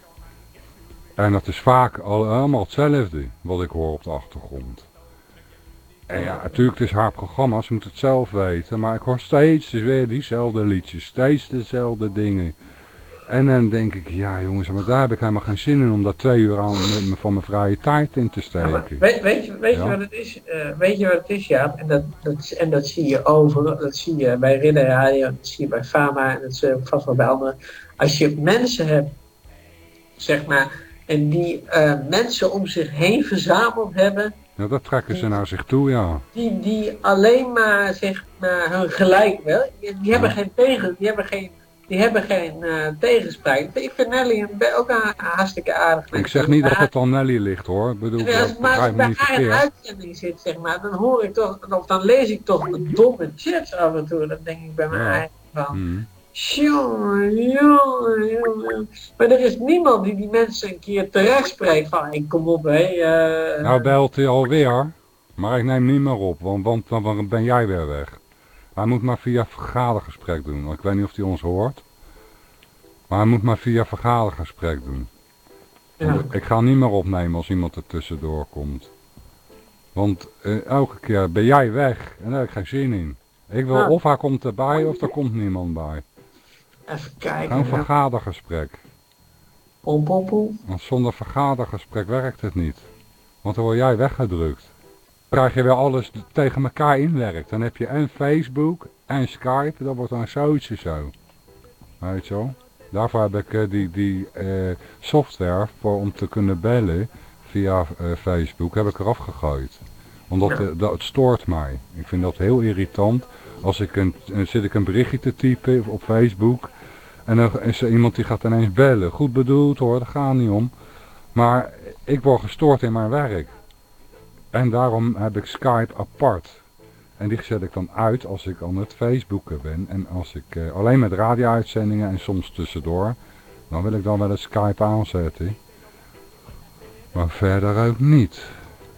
En dat is vaak al, allemaal hetzelfde wat ik hoor op de achtergrond. En ja, natuurlijk, het is haar programma, ze moet het zelf weten. Maar ik hoor steeds dus weer diezelfde liedjes, steeds dezelfde dingen. En dan denk ik, ja jongens, maar daar heb ik helemaal geen zin in om daar twee uur aan met van mijn vrije tijd in te Ja, steken. weet, weet, je, weet je wat het is? Eh, weet je wat het is, ja? En dat, dat, en dat zie je over, dat zie je bij Ridder Radio, dat zie je bij Fama en dat zie je vast wel bij anderen. Als je mensen hebt, zeg maar, en die eh, mensen om zich heen verzameld hebben, Ja, dat trekken ze naar zich toe, ja. die, die alleen maar, zeg maar, hun gelijk wel, die, die hebben geen tegen, die hebben geen, die hebben geen eh, tegenspraak. Ik vind Nelly ook een hartstikke aardig Ik zeg niet dat het aan Nelly ligt hoor. Ik bedoel, als, dat maar als ik bij haar in uitzending zit, zeg maar, dan hoor ik toch, of dan lees ik toch de domme chats af en toe. Dan denk ik bij mij van, Hmm. Jongen, jongen, jongen. Maar er is niemand die die mensen een keer terecht spreekt van, ik kom op, hé. eh, Nou belt hij alweer. Maar ik neem niet meer op, want, want dan ben jij weer weg. Hij moet maar via vergadergesprek doen. want Ik weet niet of hij ons hoort. Maar hij moet maar via vergadergesprek doen. Ja. Ik ga niet meer opnemen als iemand er tussendoor komt. Want eh, elke keer ben jij weg en daar heb ik geen zin in. Ik wil of hij komt erbij of er komt niemand bij. Even kijken. Ja. vergadergesprek. Pom, pom, pom. Want zonder vergadergesprek werkt het niet. Want dan word jij weggedrukt. Dan krijg je weer alles tegen elkaar inwerkt. Dan heb je en Facebook en Skype. Dat wordt dan zoiets zo. Weet je wel? Daarvoor heb ik eh, die, die eh, software voor om te kunnen bellen via eh, Facebook heb ik eraf gegooid. Omdat Ja. dat, het stoort mij. Ik vind dat heel irritant. Als ik een, zit ik een berichtje te typen op Facebook. En dan is er iemand die gaat ineens bellen. Goed bedoeld hoor, daar gaat niet om. Maar ik word gestoord in mijn werk. En daarom heb ik Skype apart. En die zet ik dan uit als ik aan het Facebooken ben. En als ik eh, alleen met radio-uitzendingen en soms tussendoor. Dan wil ik dan wel eens Skype aanzetten. Maar verder ook niet.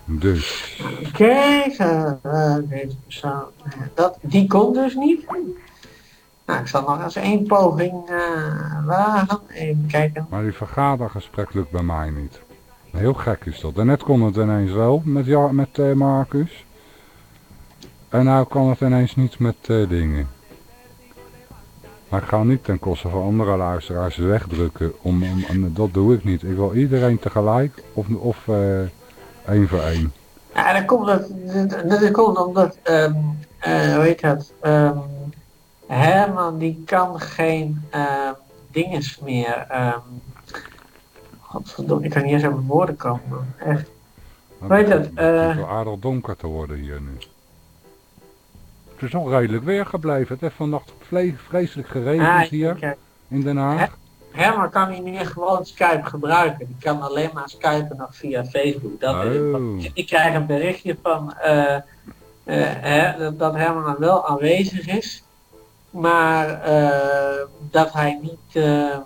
Dus. Kijk, eh, eh, Dat, die komt dus niet. Nou, ik zal nog eens één poging eh, wagen. Even kijken. Maar die vergadergesprek lukt bij mij niet. Heel gek is dat. En net kon het ineens wel met, ja, met eh, Marcus. En nou kan het ineens niet met eh, dingen. Maar ik ga niet ten koste van andere luisteraars wegdrukken. Om, om, en dat doe ik niet. Ik wil iedereen tegelijk of, of één voor één. Ja, dat komt, dat, dat, dat komt omdat, eh, hoe heet dat, ehm, Herman die kan geen ehm dinges meer, ehm godverdomme, ik kan niet eens aan mijn woorden komen, echt. Weet het, Het begint eh, aardig donker te worden hier nu. Het is nog redelijk weer gebleven. Het heeft vannacht vreselijk geregend Ah, hier kijk, in Den Haag. Herman kan niet meer gewoon Skype gebruiken, die kan alleen maar skypen nog via Facebook. Dat is. Oh. ik, ik krijg een berichtje van eh, eh, hè, dat- Herman wel aanwezig is, maar eh, dat hij niet eh,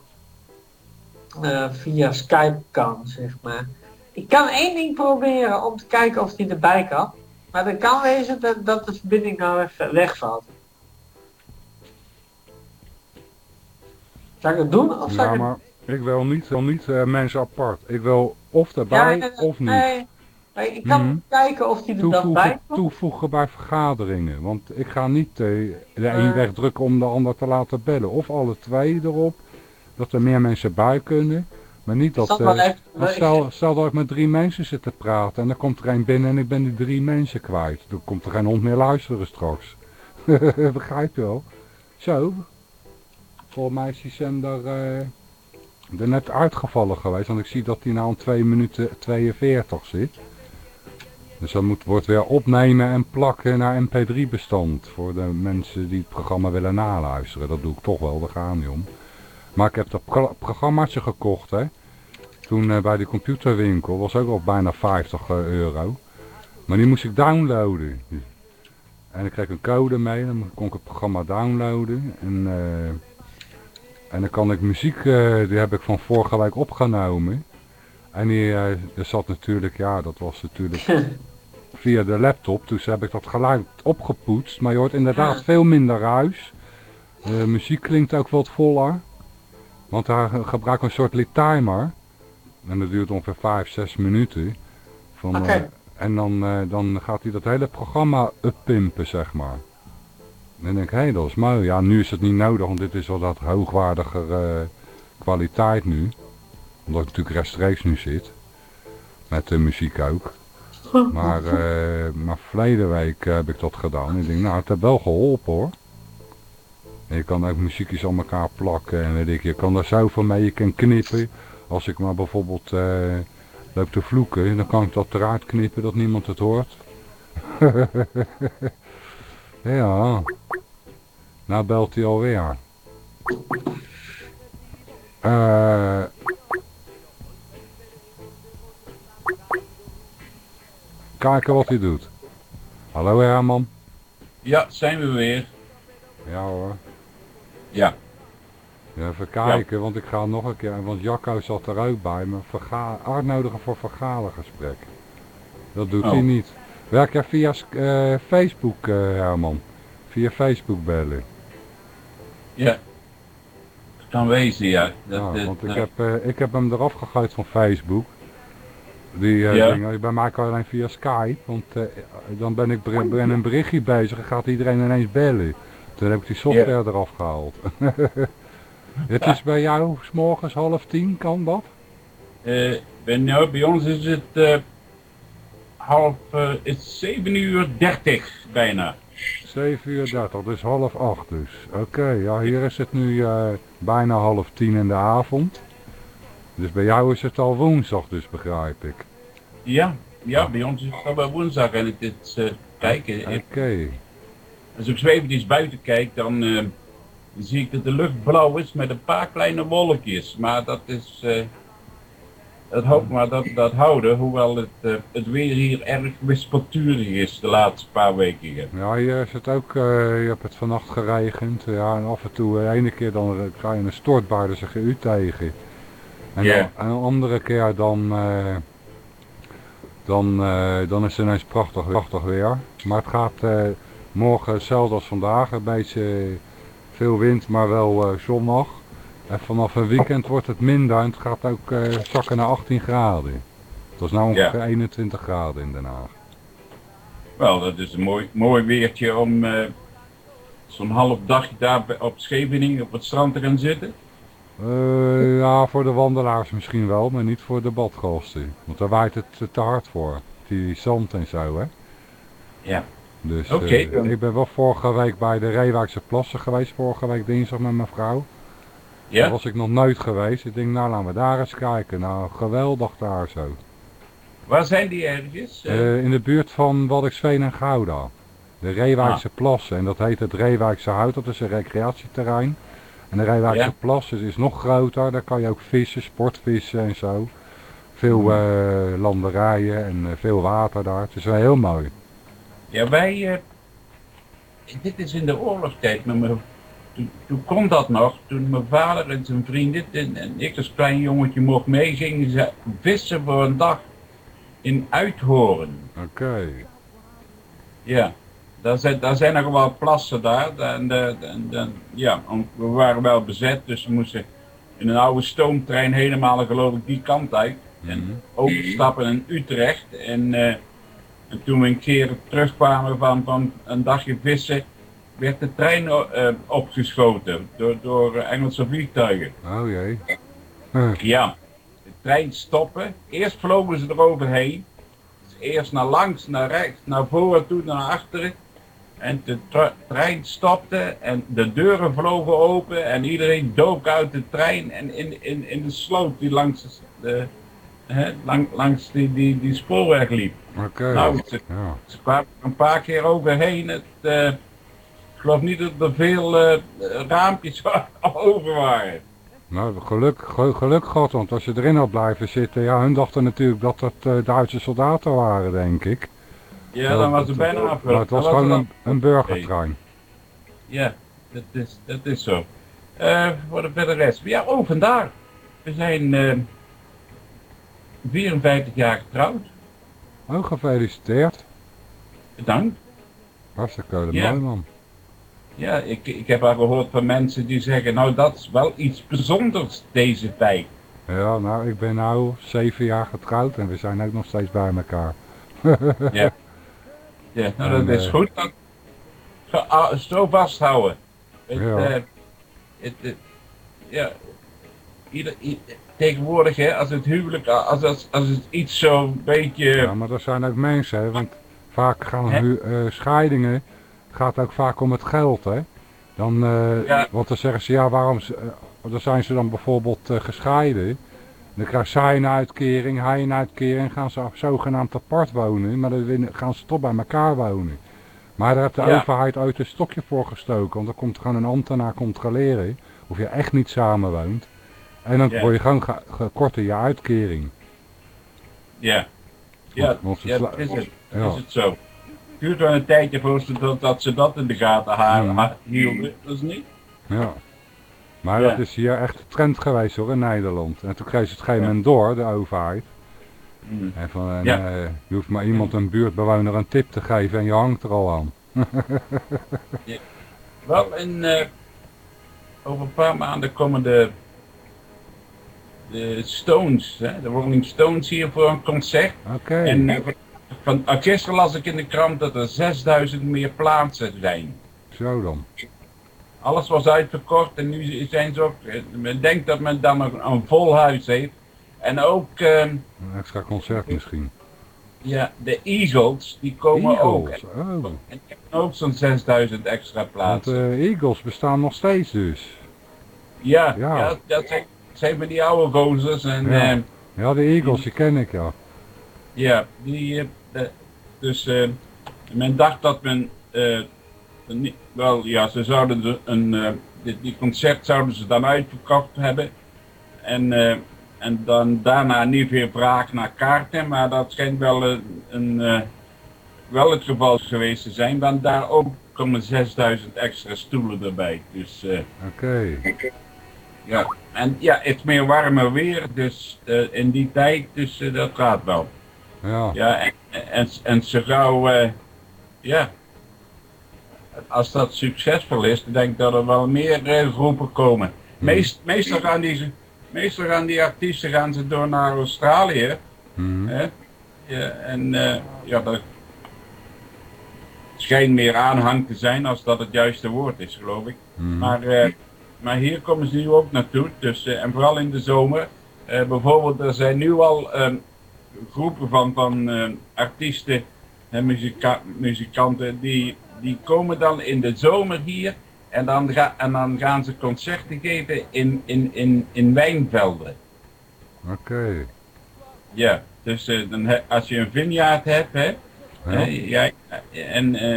eh, via Skype kan, zeg maar. Ik kan één ding proberen om te kijken of hij erbij kan, maar dan kan wezen dat, dat de verbinding nou even wegvalt. Zal ik het doen of Ja, ik het maar ik wil niet, wil niet mensen apart. Ik wil of erbij of niet. nee. Ik kan Mhm. kijken of hij er dan bij Toevoegen, komt. toevoegen bij vergaderingen. Want ik ga niet eh, de een wegdrukken om de ander te laten bellen. Of alle twee erop. Dat er meer mensen bij kunnen. Maar niet dat... Wel eh, stel, stel dat ik met drie mensen zit te praten. En dan komt er een binnen en ik ben die drie mensen kwijt. Dan komt er geen hond meer luisteren straks. Begrijp je wel? Zo. Volgens mij is die zender eh, er net uitgevallen geweest. Want ik zie dat hij nou aan 2 minuten 42 zit. Dus dat moet, wordt weer opnemen en plakken naar mp3 bestand. Voor de mensen die het programma willen naluisteren. Dat doe ik toch wel, daar gaat niet om. Maar ik heb dat pro programmaatje gekocht hè. Toen eh, bij de computerwinkel. Was ook al bijna 50 eh, euro. Maar die moest ik downloaden. En ik kreeg een code mee. Dan kon ik het programma downloaden. En, eh, en dan kan ik muziek, die heb ik van vorige week opgenomen. En die, er zat natuurlijk, ja dat was natuurlijk via de laptop. Dus heb ik dat geluid opgepoetst. Maar je hoort inderdaad Ja. veel minder ruis. De muziek klinkt ook wat voller. Want daar gebruik ik een soort timer. En dat duurt ongeveer 5, 6 minuten. Van, eh, en dan, eh, dan gaat hij dat hele programma uppimpen, zeg maar. En dan denk ik, hé, dat is mooi. Ja, nu is het niet nodig, want dit is wel dat hoogwaardiger eh, kwaliteit nu. Omdat ik natuurlijk rechtstreeks nu zit. Met de muziek ook. Maar, eh, maar verleden week heb ik dat gedaan. Ik denk, nou, het heeft wel geholpen hoor. Je kan ook muziekjes aan elkaar plakken en weet ik, je kan daar zoveel mee, je kan knippen. Als ik maar bijvoorbeeld eh, loop te vloeken, dan kan ik dat eruit knippen dat niemand het hoort. ja. Nou belt hij alweer. Eh... Kijken wat hij doet. Hallo Herman. Ja, zijn we weer. Ja hoor. Ja. Even kijken, want ik ga nog een keer, want Jacco zat er ook bij, verga uitnodigen voor vergadergesprek. Dat doet Oh. hij niet. Werk jij via eh, Facebook, eh, Herman? Via Facebook bellen? Ja. Dat kan wezen, ja. Dat, Ja, dat, want ik eh, heb, eh, ik heb hem eraf gegooid van Facebook. Die eh, Ja. dingen. Bij mij kan alleen via Skype. Want eh, dan ben ik ben een berichtje bezig en gaat iedereen ineens bellen. Toen heb ik die software eraf gehaald. Het is bij jou s morgens half tien, kan dat? nou, bij ons is het half, eh, is 7 uur 30 bijna. 7 uur 30, dus half 8 dus. Oké, ja hier is het nu bijna half tien in de avond. Dus bij jou is het al woensdag dus, begrijp ik. Ja, ja, bij ons is het al bij woensdag en het is, eh, kijken, ik- Oké, als ik zwevend buiten kijk, dan, eh, zie ik dat de lucht blauw is met een paar kleine wolkjes. Maar dat is, eh, dat hoop maar dat dat houden, hoewel het, eh, het weer hier erg wispelturig is de laatste paar weken. ja hier is het ook, eh, je hebt het vannacht geregend. Ja, en af en toe, de ene keer dan eh, krijg je een stortbui, daar zeg je u tegen. En, Ja. dan, en een andere keer dan, eh, dan, eh, dan is het ineens prachtig, prachtig weer. Maar het gaat eh, morgen hetzelfde als vandaag, een beetje veel wind, maar wel zonnig. En vanaf een weekend wordt het minder en het gaat ook zakken naar 18 graden. Is nou Ja. ongeveer 21 graden in Den Haag. Wel, dat is een mooi, mooi weertje om zo'n half dagje daar op Scheveningen op het strand te gaan zitten. Eh, ja, voor de wandelaars misschien wel, maar niet voor de badgasten. Want daar waait het eh, te hard voor. Die zand en zo, hè. Ja. Dus eh, ik ben wel vorige week bij de Reewijkse Plassen geweest, vorige week dinsdag met mijn vrouw. Daar Ja? was ik nog nooit geweest. Ik denk, nou laten we daar eens kijken. Nou, geweldig daar zo. Waar zijn die ergens? In de buurt van Waddinxveen en Gouda. De Reewijkse Ah. Plassen. En dat heet het Reewijkse Hout. Dat is een recreatieterrein. En de Reewijkse Ja. Plassen is nog groter. Daar kan je ook vissen, sportvissen en zo. Veel Hmm. eh, landerijen en eh, veel water daar. Het is wel heel mooi. Ja, wij, eh, dit is in de oorlogstijd, mijn, toen, toen kon dat nog, toen mijn vader en zijn vrienden en, en ik als klein jongetje mocht mee, gingen ze vissen voor een dag in Uithoren. Oké. Ja, daar zijn, daar zijn nog wel plassen daar. En, eh, en, en, ja, we waren wel bezet, dus we moesten in een oude stoomtrein helemaal geloof ik die kant uit. Mhm. En overstappen in Utrecht. En, eh, en toen we een keer terugkwamen van, van een dagje vissen, werd de trein eh, opgeschoten door, door eh, Engelse vliegtuigen. Oh jee. Eh, Ja, de trein stoppen. Eerst vlogen ze eroverheen. Dus eerst naar langs, naar rechts, naar voren, toe naar achteren. En de trein stopte en de deuren vlogen open en iedereen dook uit de trein en in, in, in de sloot die langs, de, hè, lang, langs die, die, die spoorweg liep. Oké. Nou, ze, Ja. ze kwamen er een paar keer overheen. Het, eh, ik geloof niet dat er veel eh, raampjes over waren. Nou, geluk, ge- geluk gehad, want als je erin had blijven zitten, ja, hun dachten natuurlijk dat het eh, Duitse soldaten waren, denk ik. Ja, dan was het bijna Maar afgelopen. het was Dan gewoon een, een burgertrein. Ja, dat is, dat is zo. Eh, voor de verder rest. Ja, oh, vandaag. We zijn eh 54 jaar getrouwd. Oh, gefeliciteerd. Bedankt. Hartstikke Ja. mooi man. Ja, ik, ik heb al gehoord van mensen die zeggen, nou dat is wel iets bijzonders deze tijd. Ja, nou, ik ben nou zeven jaar getrouwd en we zijn ook nog steeds bij elkaar. Ja. Ja, nou dat is eh, goed. Dan, zo, ah, zo vasthouden. Het, Ja. eh, het, het- ja, ieder, tegenwoordig hè, als het huwelijk, als, als, als het iets zo'n beetje... Ja, maar er zijn ook mensen, hè, want vaak gaan Hè? hu- eh, scheidingen, gaat ook vaak om het geld, hè. Dan, eh, Ja. Want dan zeggen ze, ja, waarom, eh, dan zijn ze dan bijvoorbeeld eh, gescheiden. Dan krijgt zij een uitkering, hij een uitkering, gaan ze zogenaamd apart wonen, maar dan gaan ze toch bij elkaar wonen. Maar daar heeft de Ja. overheid ooit een stokje voor gestoken, want dan komt gewoon een ambtenaar controleren of je echt niet samenwoont. En dan Ja. word je gewoon in je uitkering. Ja, ja, Want ja is het. Ja. Is het zo. Het duurt wel een tijdje voor ze dat, dat ze dat in de gaten ha- Ja. ha- hielden, dat is niet. Ja. Maar Ja. dat is hier echt de trend geweest hoor in Nederland. En toen kreeg ze het gegeven Ja. moment door, de overheid. Mm. En van, en, Ja. eh, je hoeft maar iemand een buurtbewoner een tip te geven en je hangt er al aan. Wel, in, eh, over een paar maanden komen de, de Stones, hè, de Rolling Stones hier voor een concert. Oké, En eh, van, gisteren las ik in de krant dat er 6000 meer plaatsen zijn. zo dan. Alles was uitverkocht en nu zijn ze ook, eh, men denkt dat men dan nog een vol huis heeft. En ook ehm, Een extra concert misschien. ja, de Eagles, die komen ook. Eagles, oh. En die hebben ook zo'n 6000 extra Want plaatsen. eh, Eagles bestaan nog steeds dus. ja, ja. ja. dat zijn, zijn die oude gozers en Ja. ehm, Ja, de Eagles, die ken ik ja. Ja, die, eh, eh, dus eh, men dacht dat men, wel ja, ze zouden de- een, eh, die, die concert zouden ze dan uitverkocht hebben. En, eh, en dan daarna niet meer vraag naar kaarten, maar dat schijnt wel, een, een, eh, wel het geval geweest te zijn, want daar ook komen 6000 extra stoelen erbij. Dus Oké. ja, en ja, het is meer warmer weer, dus in die tijd, dus dat gaat wel. Ja. Ja, en, en, en zo gauw, ja, als dat succesvol is, dan denk ik dat er wel meer eh, groepen komen. Meest, meestal, gaan die, meestal gaan die artiesten gaan ze door naar Australië. Mhm. Hè? Ja, en eh, ja, dat schijnt meer aanhang te zijn als dat het juiste woord is, geloof ik. Mhm. Maar, eh, maar hier komen ze nu ook naartoe, dus, en vooral in de zomer. Bijvoorbeeld, er zijn nu al ehm, groepen van, van artiesten en muzika muzikanten die, die komen dan in de zomer hier en dan, ga, en dan gaan ze concerten geven in, in, in, in wijnvelden. Oké. Ja, dus eh, dan he- als je een vineyard hebt, hè, Ja. hè, ja, en, eh,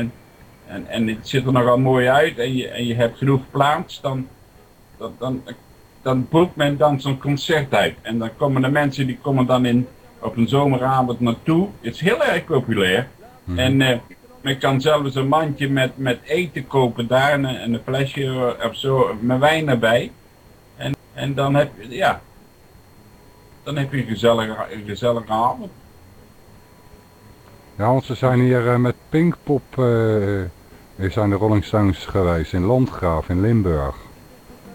en, en het ziet er nogal mooi uit en je, en je hebt genoeg plaats, dan, dan, dan, dan boekt men dan zo'n concert uit. En dan komen de mensen die komen dan in, op een zomeravond naartoe. Het is heel erg populair. Mhm. En eh, men kan zelfs een mandje met, met eten kopen daar en, een- en een flesje of zo met wijn erbij. En, en dan heb je, ja, dan heb je een gezellige, een gezellige avond. Ja, want ze zijn hier eh, met Pinkpop, eh, zijn de Rolling Stones geweest in Landgraaf in Limburg.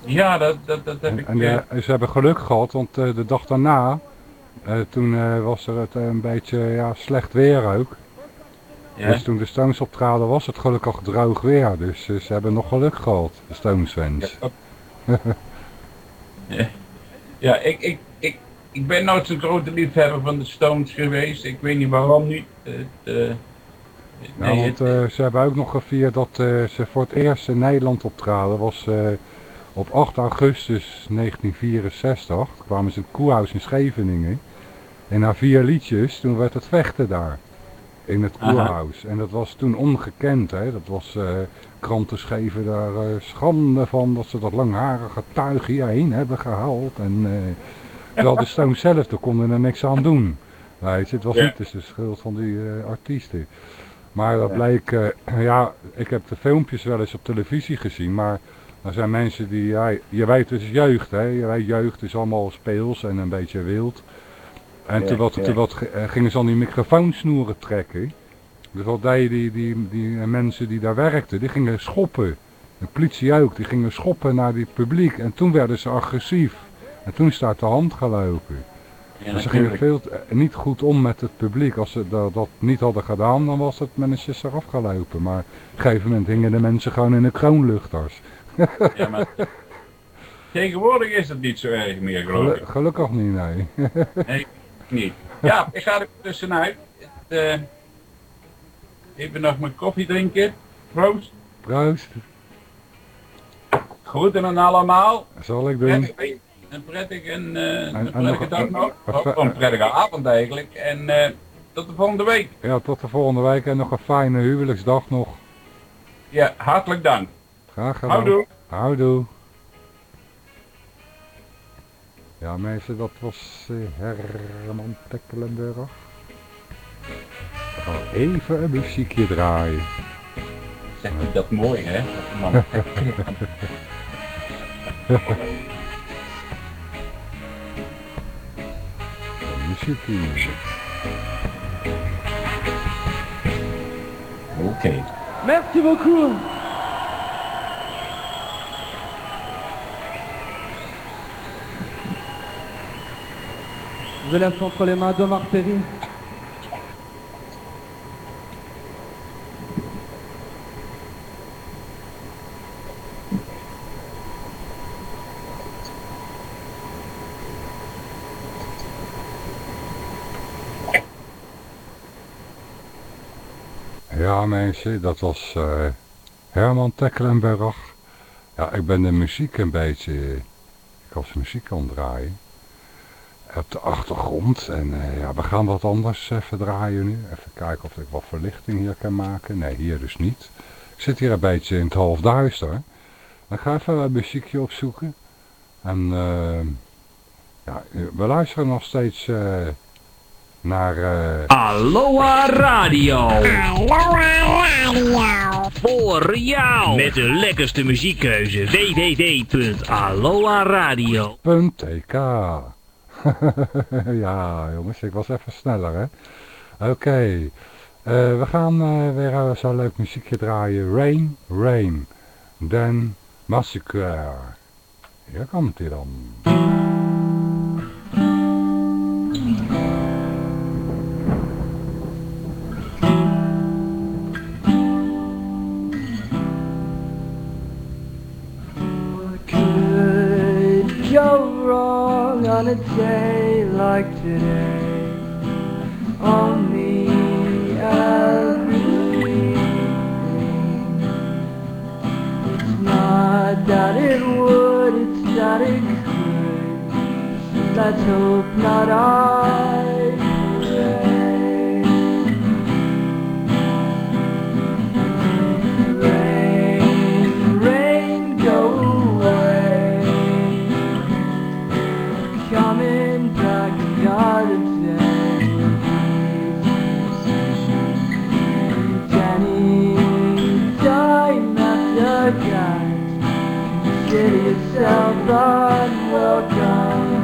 Ja, dat, dat, dat heb En, ik... en ze hebben geluk gehad, want de dag daarna, toen was er het een beetje ja, slecht weer ook. Ja. Dus toen de Stones optraden was het gelukkig droog weer. Dus eh, ze hebben nog geluk gehad, de Stones fans. Ja, ja. ja ik, ik, ik, ik ben nooit zo'n grote liefhebber van de Stones geweest. Ik weet niet waarom niet. Eh, eh, Ja, nee, want het- eh, ze hebben ook nog gevierd dat ze voor het eerst in Nederland optraden. was op 8 augustus 1964. Toen kwamen ze in het Koehuis in Scheveningen. En na vier liedjes, toen werd het vechten daar. In het Aha. Koehuis. En dat was toen ongekend. Hè? Dat was, eh, kranten schreven daar eh, schande van dat ze dat langharige tuig hierheen hebben gehaald. En, terwijl de Stones zelf, daar konden er niks aan doen. Je, het was Ja. niet dus de schuld van die artiesten. Maar dat bleek, ja, ik heb de filmpjes wel eens op televisie gezien, maar er zijn mensen die, ja, je weet is jeugd, hè, je weet jeugd is allemaal speels en een beetje wild. En toen, wat, ja. toen wat, ge- eh, gingen ze al die microfoonsnoeren trekken. Dus wat deden die, die, die eh, mensen die daar werkten, die gingen schoppen. De politie ook, die gingen schoppen naar die publiek en toen werden ze agressief. En toen is daar de hand gelopen. ja, Dus ze gingen veel te- niet goed om met het publiek. Als ze dat, dat niet hadden gedaan, dan was het mensen eraf gelopen. Maar op een gegeven moment hingen de mensen gewoon in de kroonluchters. Ja, maar tegenwoordig is het niet zo erg meer, geloof ik. gelukkig niet, nee. Niet. Ja, ik ga er tussenuit. Het, eh, even nog mijn koffie drinken. Proost. Proost, Groeten aan allemaal. zal ik doen. Prettig- Een prettige, en, eh, een en prettige dag nog. een- een prettige avond eigenlijk. En eh, tot de volgende week. Ja, tot de volgende week en nog een fijne huwelijksdag nog. Ja, hartelijk dank. Graag gedaan. Houdoe. Houdoe. Ja mensen, dat was eh, Herman Tekkelenburg. Even een muziekje draaien. Zeg ik dat mooi hè? Muziekje. Oké. Merci beaucoup. Je laisse entre les mains d'Omar Perry. Ja mensen, dat was eh, Herman Tecklenburg. Ja, ik ben de muziek een beetje... Ik was muziek aan het draaien. Op de achtergrond. En eh, ja, we gaan wat anders even draaien nu. Even kijken of ik wat verlichting hier kan maken. Nee, hier dus niet. Ik zit hier een beetje in het halfduister. Dan ga ik even een muziekje opzoeken. En eh, ja, we luisteren nog steeds eh, naar... eh, Aloha Radio. Voor jou. Met de lekkerste muziekkeuze. www.aloha-radio. Ja, jongens, ik was even sneller, hè. Oké, eh, we gaan eh, weer eh, zo'n leuk muziekje draaien. Rain, Rain. Dan Massacre. Hier komt hij dan. On a day like today? Only everything. It's not that it would, it's that it could. Let's hope not I unwelcome.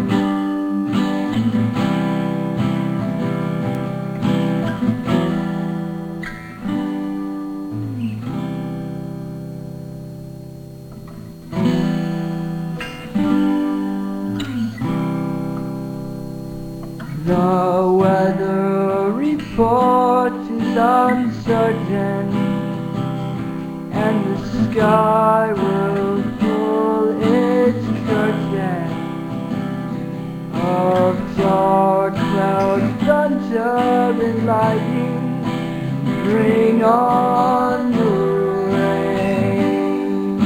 The weather report is uncertain, and the sky dark clouds, thunder and lightning. Bring on the rain.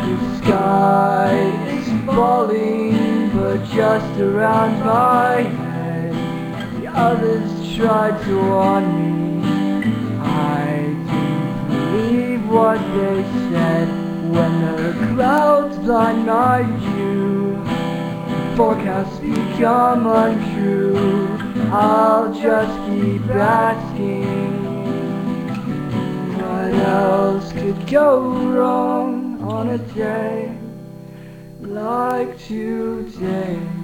The sky is falling, but just around my head. The others tried to warn me. I didn't believe what they said when the clouds blind my view. Forecasts become untrue. I'll just keep asking. What else could go wrong on a day like today?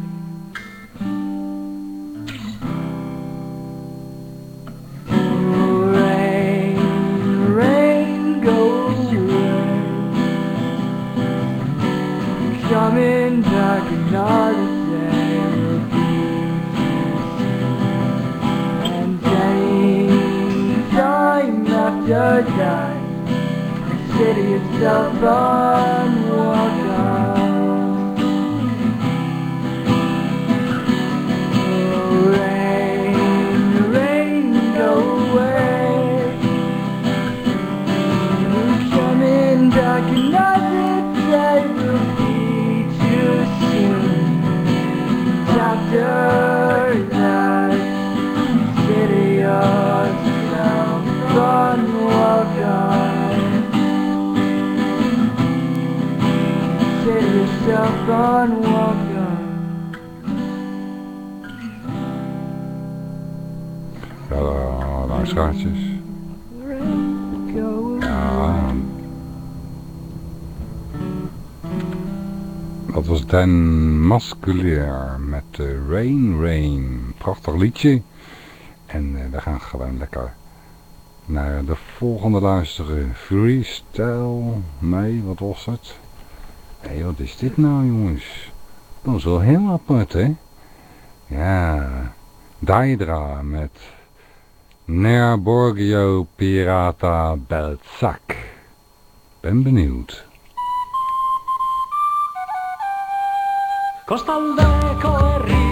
Love. Ja, away. Ja. Dat was Dan Masculier met eh, Rain Rain. Prachtig liedje. En eh, we gaan gewoon lekker naar de volgende luisteren. Freestyle. Nee, wat was het? Hé, wat is dit nou jongens? Dat is wel heel apart hè? Ja, Daedra met Ner Borgio Pirata Belzak. Ben benieuwd. Erritiki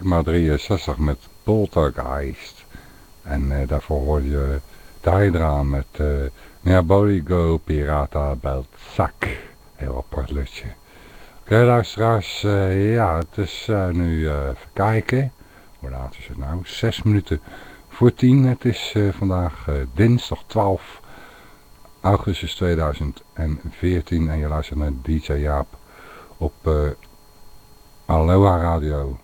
Enigma 63 met Poltergeist. En eh, daarvoor hoorde je Daedra met eh Neaboligo Pirata Beltzak. Heel apart liedje. Oké luisteraars, eh, ja het is nu even kijken. Hoe laat is het nou? Zes minuten voor tien. Het is vandaag dinsdag 12 augustus 2014 en je luistert naar DJ Jaap op Aloha Radio.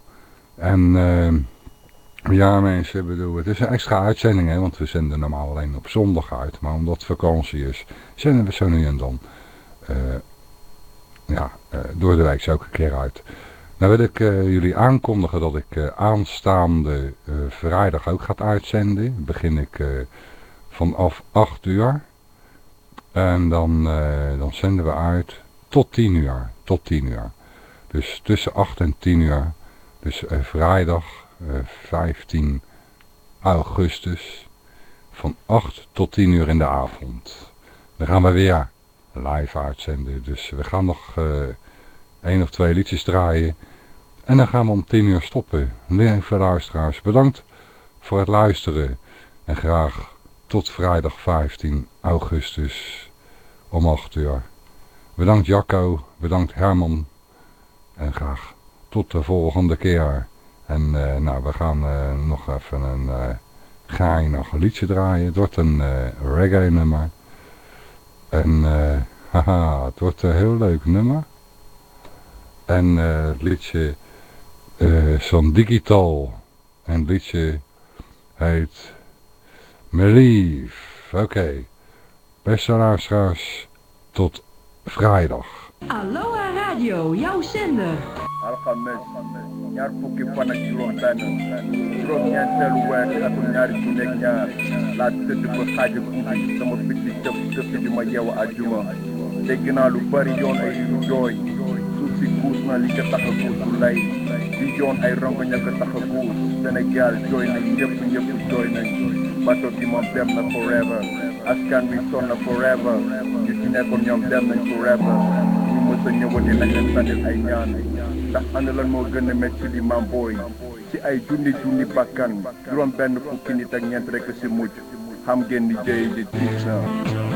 En eh, ja mensen, bedoel, het is een extra uitzending hè, want we zenden normaal alleen op zondag uit. Maar omdat vakantie is, zenden we zo nu en dan eh, ja, eh, door de week zo ook een keer uit. Nou wil ik eh, jullie aankondigen dat ik aanstaande vrijdag ook ga uitzenden. Begin ik vanaf 8 uur. En dan, dan zenden we uit tot 10 uur. Tot 10 uur. Dus tussen 8 en 10 uur. Dus eh, vrijdag eh, 15 augustus. Van 8 tot 10 uur in de avond. Dan gaan we weer live uitzenden. Dus we gaan nog eh één of twee liedjes draaien. En dan gaan we om 10 uur stoppen. Lieve luisteraars, bedankt voor het luisteren. En graag tot vrijdag 15 augustus om 8 uur. Bedankt Jacco, bedankt Herman en graag tot de volgende keer. En uh, nou, we gaan uh, nog even een uh, geinig liedje draaien. Het wordt een reggae nummer. En haha, het wordt een heel leuk nummer. En het liedje van Digital. En het liedje heet Melief. Oké. Okay. Beste luisteraars, tot vrijdag. Aloha Radio, jouw zender. Alxames ñaar fukki fan ak juróom benn juróom ñeenteelu weer ci ñaari junni ak ñaar laa tëdd ba xaaja guddi sama bitti tëb tëb di ma yeewu àjjuma dégg naa lu bari yoon ay yu jooy suuf si guus na li ko tax a guus lay di yoon ay rongoñ a ko tax a guus Sénégal jooy nañ ñëpp ñëpp jooy nañ bato bi moom dem na forever askan wi sonn na forever ñu ci nekkoon ñoom dem nañ forever a ñëwati nañ leen sànnil ay ñaan. Ndax ana lan moo gën a métti li maam ci ay junni junni bakkan juróom benn fukki nit ak ñeent rek si mujj. Xam ngeen ni jëy di diis na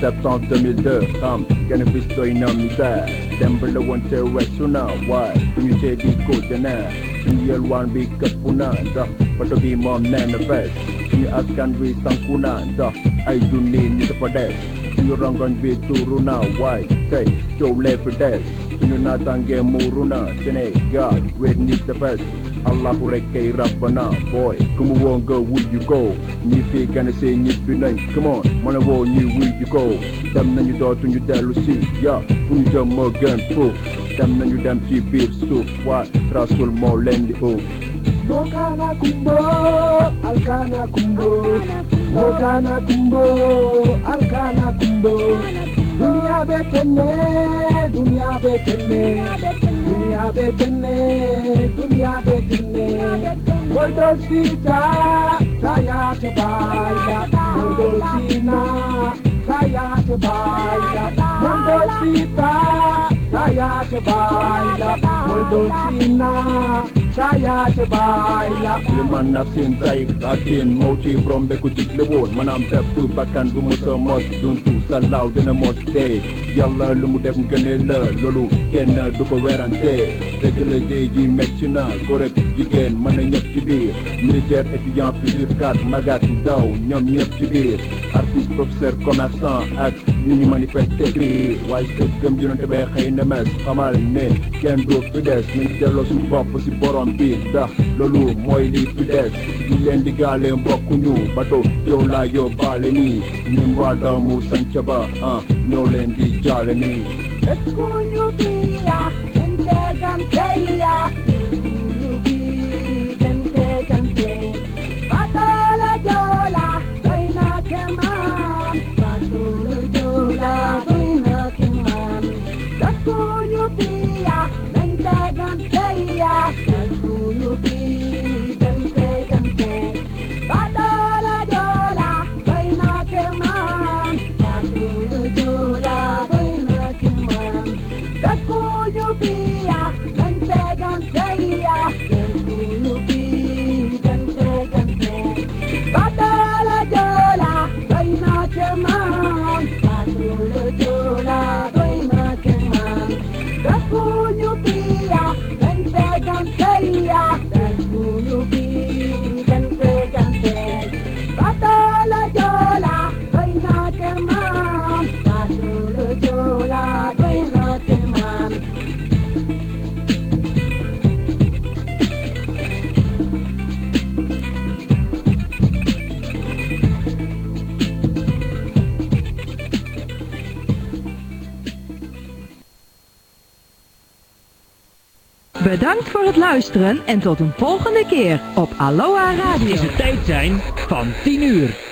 702 002 Ham, cannabis soyun en misère Dembele wante resuna Why? Bunu çevi kodene Şimdi yalvan bir kapuna Da, pato bir mom nenefes Şimdi askan bir sankuna Da, ay duni nitapades Şimdi rangan bir turuna Why? Say, çoğle pedes not natange muruna Sene, God, we need the best. Alapureke Rabbana boy. Kumu wonga would you go? Nifi gonna say nifi nine come on Mana wo ni will you go? Dam na you dot you da Lucy ya. Kunu jam morgan pro Dam na you dam chi beef so what Rasul mo lendi o Mokana kumbo Alkana kumbo. Mokana kumbo Alkana kumbo. दुनिया बेचने दुनिया बेचने दुनिया बेचने दुनिया बेचने कोई दोषी का छाया छुपाया कोई दोषी ना छाया छुपाया कोई दोषी का छाया छुपाया कोई दोषी ना saya kebaila. liman nafsin tay akin moo ci rombe ku digle woon maanaam bépp bakkan bu mos a mos duntu sa laaw dina mos dee yàlla lu mu def ngëneel la loolu kenn du ko werante dëgg la dee ji metti na góor ak jigéen mën na ñëpp ci biir militaire étudiant futur cadre magat ndaw ñoom ñëpp ci biir artiste professeur commerçant ak ñu ñu manifesté biir waaye sa gëm yonente bee xëy na mes xamal ne kenn du fi des nañ delloo suñu bopp si borom Bambida Lolu Moili Fidel Gilendi Gale Mbakunyu Bato Yola Yo Baleni Nimwada Musanchaba uh, Nolendi Jaleni Eskunyu Pia Entegan Teia Oh Bedankt voor het luisteren en tot een volgende keer op Aloha Radio. Is het tijd zijn van 10 uur.